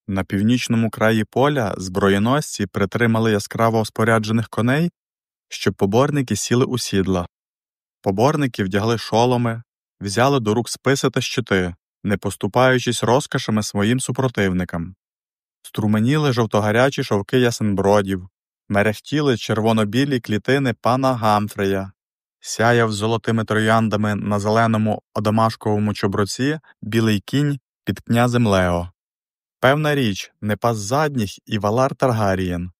На північному краї поля зброєносці притримали яскраво споряджених коней, щоб поборники сіли у сідла. Поборники вдягли шоломи, взяли до рук списи та щити, не поступаючись розкошами своїм супротивникам. Струменіли жовтогарячі шовки ясенбродів, мерехтіли червоно-білі клітини пана Гамфрея, сяяв золотими трояндами на зеленому одамашковому чоброці білий кінь під князем Лео. Певна річ, не пас задніх і Валар Таргарієн.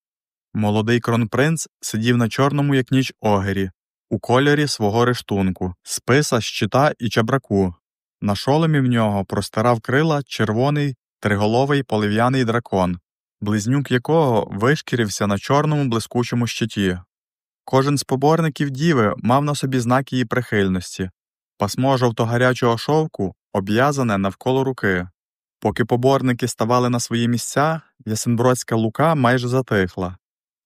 Молодий кронпринц сидів на чорному, як ніч огері, у кольорі свого рештунку, списа, щита і чабраку. На шоломі в нього простирав крила червоний триголовий полив'яний дракон, близнюк якого вишкірився на чорному блискучому щиті. Кожен з поборників діви мав на собі знак її прихильності пасмо жовтогарячого шовку обв'язане навколо руки. Поки поборники ставали на свої місця, ясенбродська лука майже затихла.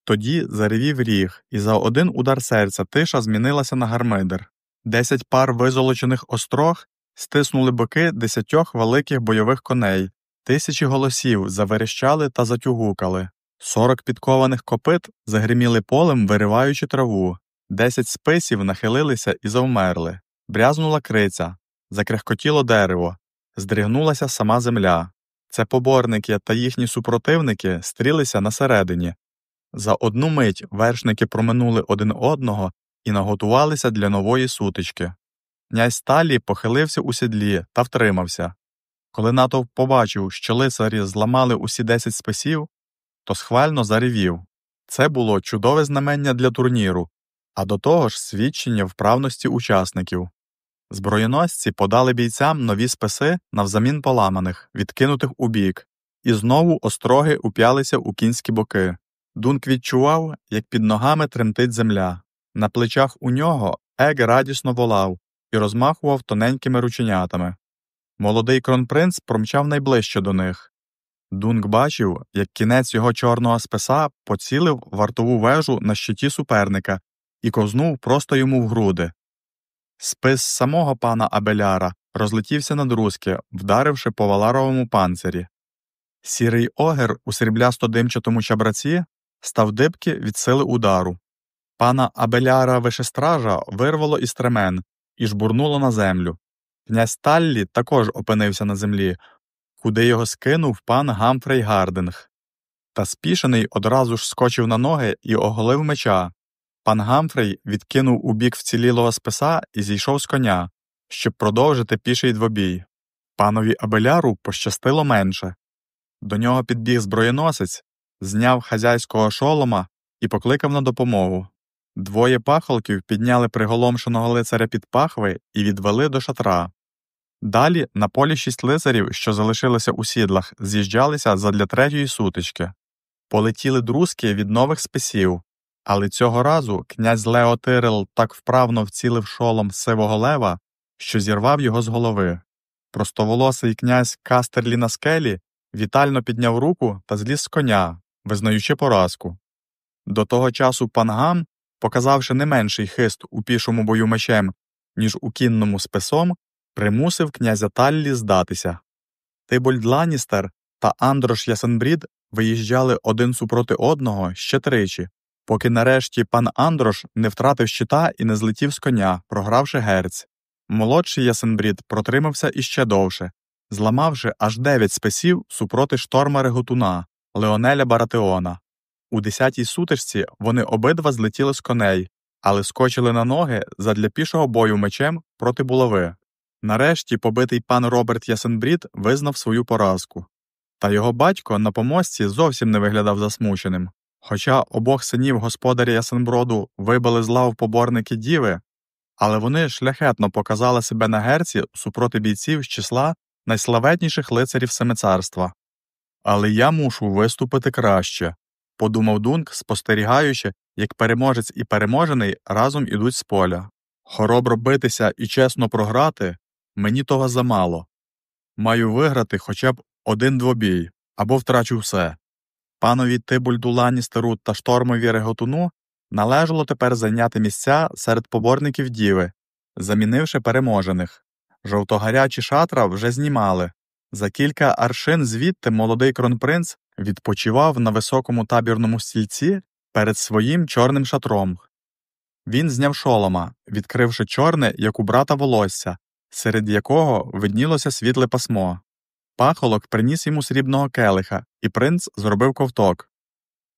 Тоді заревів ріг, і за один удар серця тиша змінилася на гармидер. Десять пар визолочених острог стиснули боки десятьох великих бойових коней, тисячі голосів заверещали та затюгукали, сорок підкованих копит загриміли полем, вириваючи траву, десять списів нахилилися і завмерли, брязнула криця, закрехкотіло дерево, здригнулася сама земля. Це поборники та їхні супротивники стрілися на середині. За одну мить вершники проминули один одного і наготувалися для нової сутички. Князь Талі похилився у сідлі та втримався. Коли натовп побачив, що лицарі зламали усі десять списів, то схвально заревів. Це було чудове знамення для турніру, а до того ж свідчення вправності учасників. Зброєносці подали бійцям нові списи навзамін поламаних, відкинутих у бік, і знову остроги уп'ялися у кінські боки. Дунк відчував, як під ногами тремтить земля. На плечах у нього Ег радісно волав і розмахував тоненькими рученятами. Молодий кронпринц промчав найближче до них. Дунк бачив, як кінець його чорного списа поцілив вартову вежу на щиті суперника і ковзнув просто йому в груди. Спис самого пана Абеляра розлетівся на друзки, вдаривши по валаровому панцирі. Сірий огер у сріблясто димчатому чабраці став дибки від сили удару. Пана Абеляра вишестража вирвало із тремен і жбурнуло на землю. Князь Таллі також опинився на землі, куди його скинув пан Гамфрей Гардинг. Та спішений одразу ж скочив на ноги і оголив меча. Пан Гамфрей відкинув у бік вцілілого списа і зійшов з коня, щоб продовжити піший двобій. Панові Абеляру пощастило менше. До нього підбіг зброєносець, зняв хазяйського шолома і покликав на допомогу. Двоє пахолків підняли приголомшеного лицаря під пахви і відвели до шатра. Далі на полі шість лицарів, що залишилися у сідлах, з'їжджалися задля третьої сутички. Полетіли друзки від нових списів, але цього разу князь Лео Тирил так вправно вцілив шолом сивого лева, що зірвав його з голови. Простоволосий князь Кастерлі на скелі вітально підняв руку та зліз з коня, визнаючи поразку. До того часу пан Гам, показавши не менший хист у пішому бою мечем, ніж у кінному списом, примусив князя Таллі здатися. Тибольд Ланістер та Андрош Ясенбрід виїжджали один супроти одного ще тричі, поки нарешті пан Андрош не втратив щита і не злетів з коня, програвши герць. Молодший Ясенбрід протримався іще довше, зламавши аж дев'ять списів супроти шторма Реготуна, Леонеля Баратеона. У десятій сутичці вони обидва злетіли з коней, але скочили на ноги задля пішого бою мечем проти булави. Нарешті побитий пан Роберт Ясенбрід визнав свою поразку. Та його батько на помості зовсім не виглядав засмученим. Хоча обох синів господаря Ясенброду вибили з лав поборники діви, але вони шляхетно показали себе на герці супроти бійців з числа найславетніших лицарів семицарства. Але я мушу виступити краще, подумав Дунк, спостерігаючи, як переможець і переможений разом ідуть з поля. Хоробро битися і чесно програти мені того замало. Маю виграти хоча б один двобій або втрачу все. Панові Тибульду Ланністеру та штормові Реготуну належало тепер зайняти місця серед поборників діви, замінивши переможених. Жовтогарячі шатра вже знімали. За кілька аршин звідти молодий кронпринц відпочивав на високому табірному стільці перед своїм чорним шатром. Він зняв шолома, відкривши чорне, як у брата волосся, серед якого виднілося світле пасмо. Пахолок приніс йому срібного келиха, і принц зробив ковток.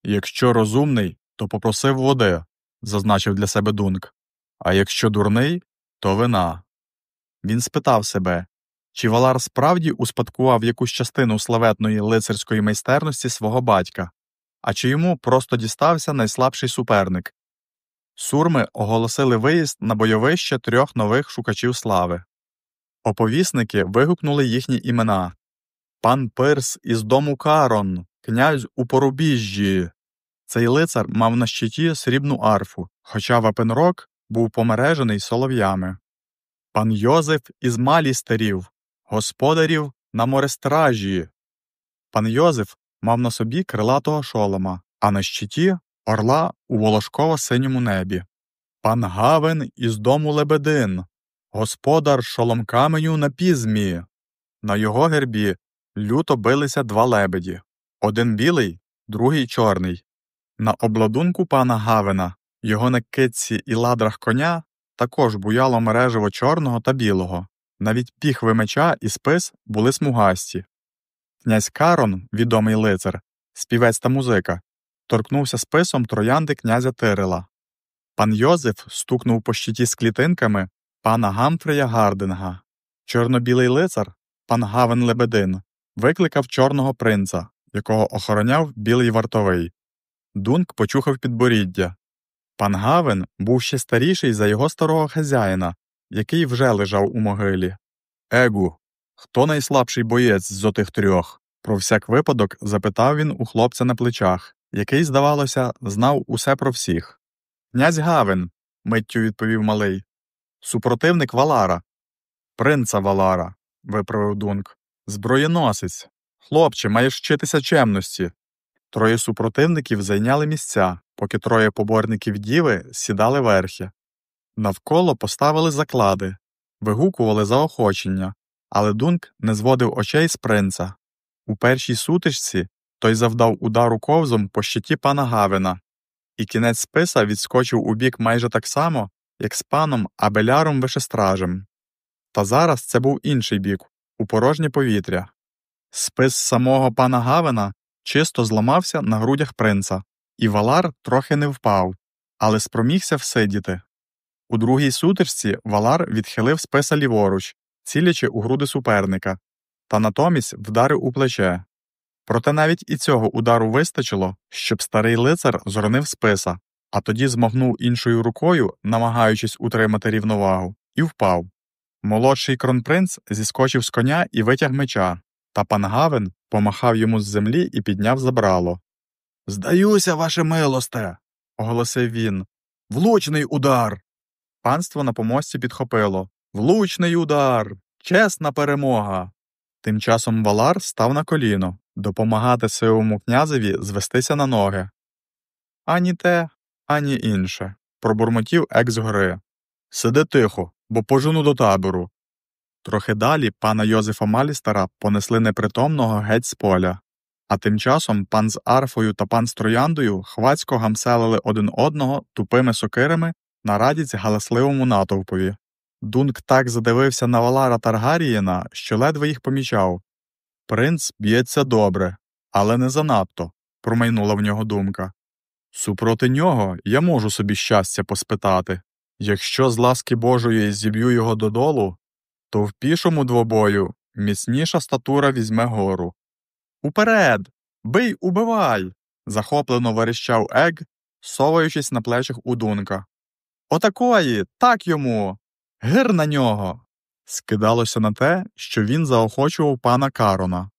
Якщо розумний, то попросив води, зазначив для себе Дунк, а якщо дурний, то вина. Він спитав себе, чи Валар справді успадкував якусь частину славетної лицарської майстерності свого батька, а чи йому просто дістався найслабший суперник. Сурми оголосили виїзд на бойовище трьох нових шукачів слави. Оповісники вигукнули їхні імена Пан Пирс із дому Карон, князь у Порубіжжі. Цей лицар мав на щиті срібну арфу, хоча Вапенрок був помережений солов'ями. Пан Йозеф із Малістерів, господарів на морестражі. Пан Йозеф мав на собі крилатого шолома, а на щиті орла у волошково синьому небі. Пан Гавен із дому Лебедин, господар шолом каменю на пізмі. На його гербі люто билися два лебеді один білий, другий чорний. На обладунку пана Гавена, його на китці і ладрах коня також буяло мережево чорного та білого, навіть піхви меча і спис були смугасті. Князь Карон, відомий лицар, співець та музика, торкнувся списом троянди князя Тирила. Пан Йозеф стукнув по щиті з клітинками пана Гамфрея Гардинга. Чорно-білий лицар, пан Гавен Лебедин, викликав чорного принца, якого охороняв білий вартовий. Дунк почухав підборіддя. Пан Гавен був ще старіший за його старого хазяїна, який вже лежав у могилі. Егу, хто найслабший боєць з отих трьох? Про всяк випадок запитав він у хлопця на плечах, який, здавалося, знав усе про всіх. Князь Гавен, миттю відповів малий. Супротивник Валара. Принца Валара, виправив Дунк. Зброєносець. Хлопче, маєш вчитися чемності. Троє супротивників зайняли місця, поки троє поборників діви сідали верхи. Навколо поставили заклади, вигукували заохочення, але Дунк не зводив очей з принца. У першій сутичці той завдав удару ковзом по щиті пана Гавена, і кінець списа відскочив у бік майже так само, як з паном Абеляром Вишестражем. Та зараз це був інший бік, у порожнє повітря. Спис самого пана Гавена чисто зламався на грудях принца, і Валар трохи не впав, але спромігся всидіти. У другій сутичці Валар відхилив списа ліворуч, цілячи у груди суперника, та натомість вдарив у плече. Проте навіть і цього удару вистачило, щоб старий лицар зронив списа, а тоді змогнув іншою рукою, намагаючись утримати рівновагу, і впав. Молодший кронпринц зіскочив з коня і витяг меча, та пан Гавен помахав йому з землі і підняв забрало. Здаюся, ваше милосте, оголосив він. Влучний удар. Панство на помості підхопило. Влучний удар. Чесна перемога. Тим часом Валар став на коліно, допомагати сивому князеві звестися на ноги. Ані те, ані інше, пробурмотів екс гори. Сиди тихо, бо пожену до табору. Трохи далі пана Йозефа Малістера понесли непритомного геть з поля, а тим часом пан з арфою та пан з трояндою хвацько гамселили один одного тупими сокирами на радість галасливому натовпові. Дунк так задивився на Валара Таргарієна, що ледве їх помічав. Принц б'ється добре, але не занадто, промайнула в нього думка. Супроти нього я можу собі щастя поспитати. Якщо з ласки Божої зіб'ю його додолу, то в пішому двобою міцніша статура візьме гору. Уперед! Бий, убивай! захоплено верещав Ег, соваючись на плечах у Дунка. Отакої, так йому. Гир на нього. Скидалося на те, що він заохочував пана Карона.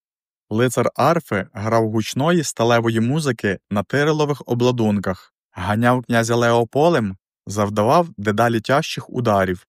Лицар арфи грав гучної сталевої музики на тирилових обладунках, ганяв князя Леополем, завдавав дедалі тяжчих ударів.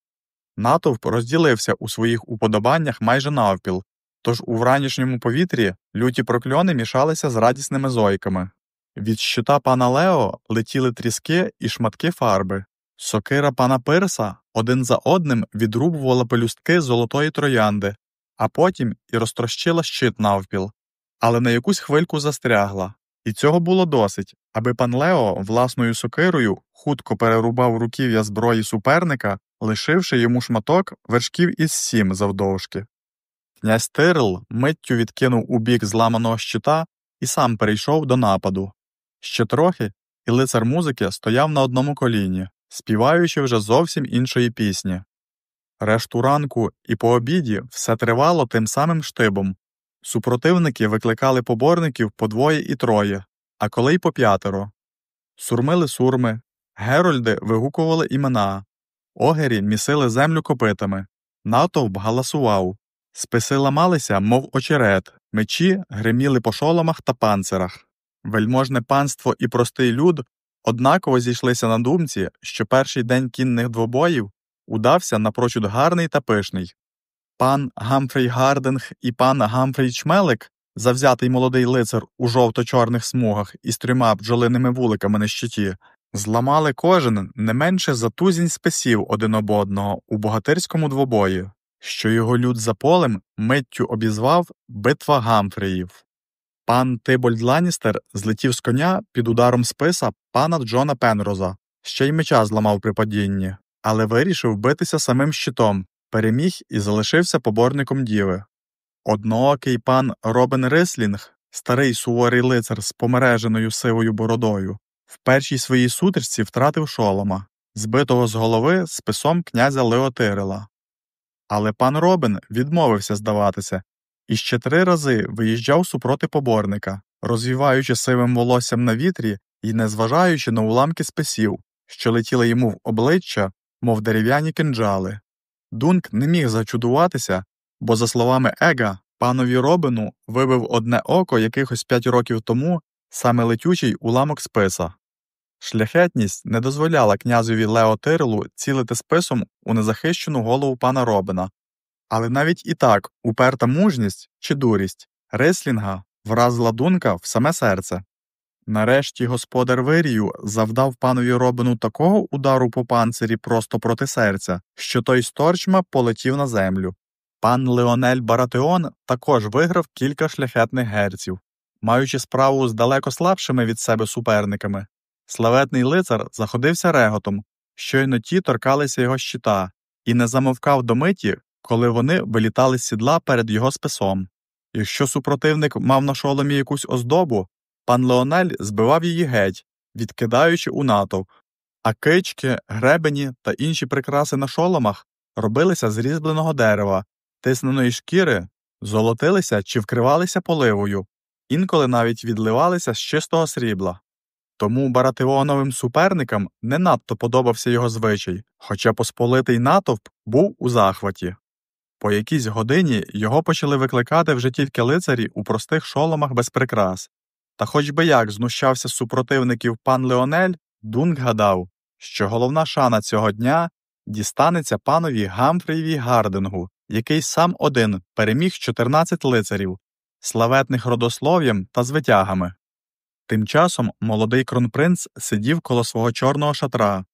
Натовп розділився у своїх уподобаннях майже навпіл, тож у вранішньому повітрі люті прокльони мішалися з радісними зойками. Від щита пана Лео летіли тріски і шматки фарби. Сокира пана Пирса один за одним відрубувала пелюстки золотої троянди, а потім і розтрощила щит навпіл, але на якусь хвильку застрягла. І цього було досить, аби пан Лео власною сокирою хутко перерубав руків'я зброї суперника, лишивши йому шматок вершків із сім завдовжки. Князь Тирл миттю відкинув у бік зламаного щита і сам перейшов до нападу. Ще трохи, і лицар музики стояв на одному коліні, співаючи вже зовсім іншої пісні. Решту ранку і по обіді все тривало тим самим штибом. Супротивники викликали поборників по двоє і троє, а коли й по п'ятеро. Сурмили сурми, герольди вигукували імена, огері місили землю копитами, натовп галасував, списи ламалися, мов очерет, мечі гриміли по шоломах та панцирах. Вельможне панство і простий люд однаково зійшлися на думці, що перший день кінних двобоїв удався напрочуд гарний та пишний. Пан Гамфрій Гардинг і пан Гамфрій Чмелик, завзятий молодий лицар у жовто-чорних смугах із трьома бджолиними вуликами на щиті, зламали кожен не менше за тузінь списів один об одного у богатирському двобої, що його люд за полем миттю обізвав битва Гамфріїв. Пан Тибольд Ланістер злетів з коня під ударом списа пана Джона Пенроза, ще й меча зламав при падінні, але вирішив битися самим щитом, переміг і залишився поборником діви. Одноокий пан Робен Рислінг, старий суворий лицар з помереженою сивою бородою, в першій своїй сутичці втратив шолома, збитого з голови списом князя Леотирила. Але пан Робин відмовився здаватися і ще три рази виїжджав супроти поборника, розвіваючи сивим волоссям на вітрі і незважаючи на уламки списів, що летіли йому в обличчя, мов дерев'яні кинджали. Дунк не міг зачудуватися, бо, за словами Ега, панові Робину вибив одне око якихось п'ять років тому саме летючий уламок списа. Шляхетність не дозволяла князеві Лео Тирилу цілити списом у незахищену голову пана Робина, але навіть і так уперта мужність чи дурість Реслінга вразила дунка в саме серце. Нарешті господар Вирію завдав панові Робину такого удару по панцирі просто проти серця, що той сторчма полетів на землю. Пан Леонель Баратеон також виграв кілька шляхетних герців, маючи справу з далеко слабшими від себе суперниками. Славетний лицар заходився реготом, щойно ті торкалися його щита, і не замовкав до миті, коли вони вилітали з сідла перед його списом. Якщо супротивник мав на шоломі якусь оздобу, пан Леонель збивав її геть, відкидаючи у натовп, а кички, гребені та інші прикраси на шоломах робилися з різьбленого дерева, тисненої шкіри, золотилися чи вкривалися поливою, інколи навіть відливалися з чистого срібла. Тому Баратеоновим суперникам не надто подобався його звичай, хоча посполитий натовп був у захваті. По якійсь годині його почали викликати вже тільки лицарі у простих шоломах без прикрас. Та хоч би як знущався супротивників пан Леонель, Дунк гадав, що головна шана цього дня дістанеться панові Гамфрієві Гардингу, який сам один переміг 14 лицарів, славетних родослов'ям та звитягами. Тим часом молодий кронпринц сидів коло свого чорного шатра,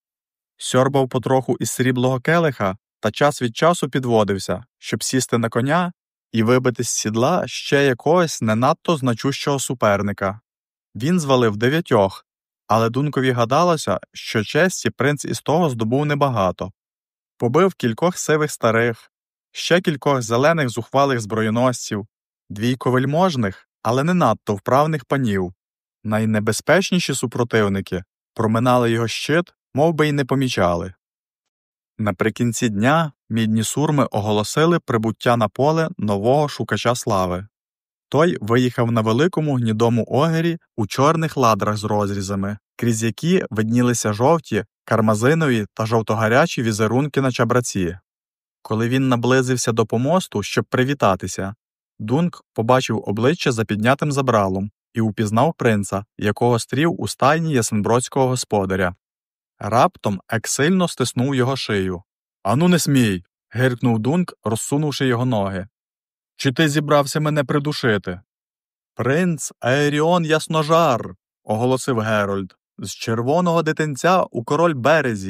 сьорбав потроху із сріблого келиха та час від часу підводився, щоб сісти на коня і вибити з сідла ще якогось не надто значущого суперника. Він звалив дев'ятьох, але дункові гадалося, що честі принц із того здобув небагато. Побив кількох сивих старих, ще кількох зелених зухвалих зброєносців, двійко вельможних, але не надто вправних панів. Найнебезпечніші супротивники проминали його щит, мов би й не помічали. Наприкінці дня мідні сурми оголосили прибуття на поле нового шукача слави. Той виїхав на великому гнідому огері у чорних ладрах з розрізами, крізь які виднілися жовті, кармазинові та жовтогарячі візерунки на чабраці. Коли він наблизився до помосту, щоб привітатися, Дунк побачив обличчя за піднятим забралом і упізнав принца, якого стрів у стайні ясенбродського господаря. Раптом Ек сильно стиснув його шию. Ану не смій. гиркнув Дунк, розсунувши його ноги. Чи ти зібрався мене придушити? Принц Аеріон Ясножар, оголосив Герольд. З червоного дитинця у король березі.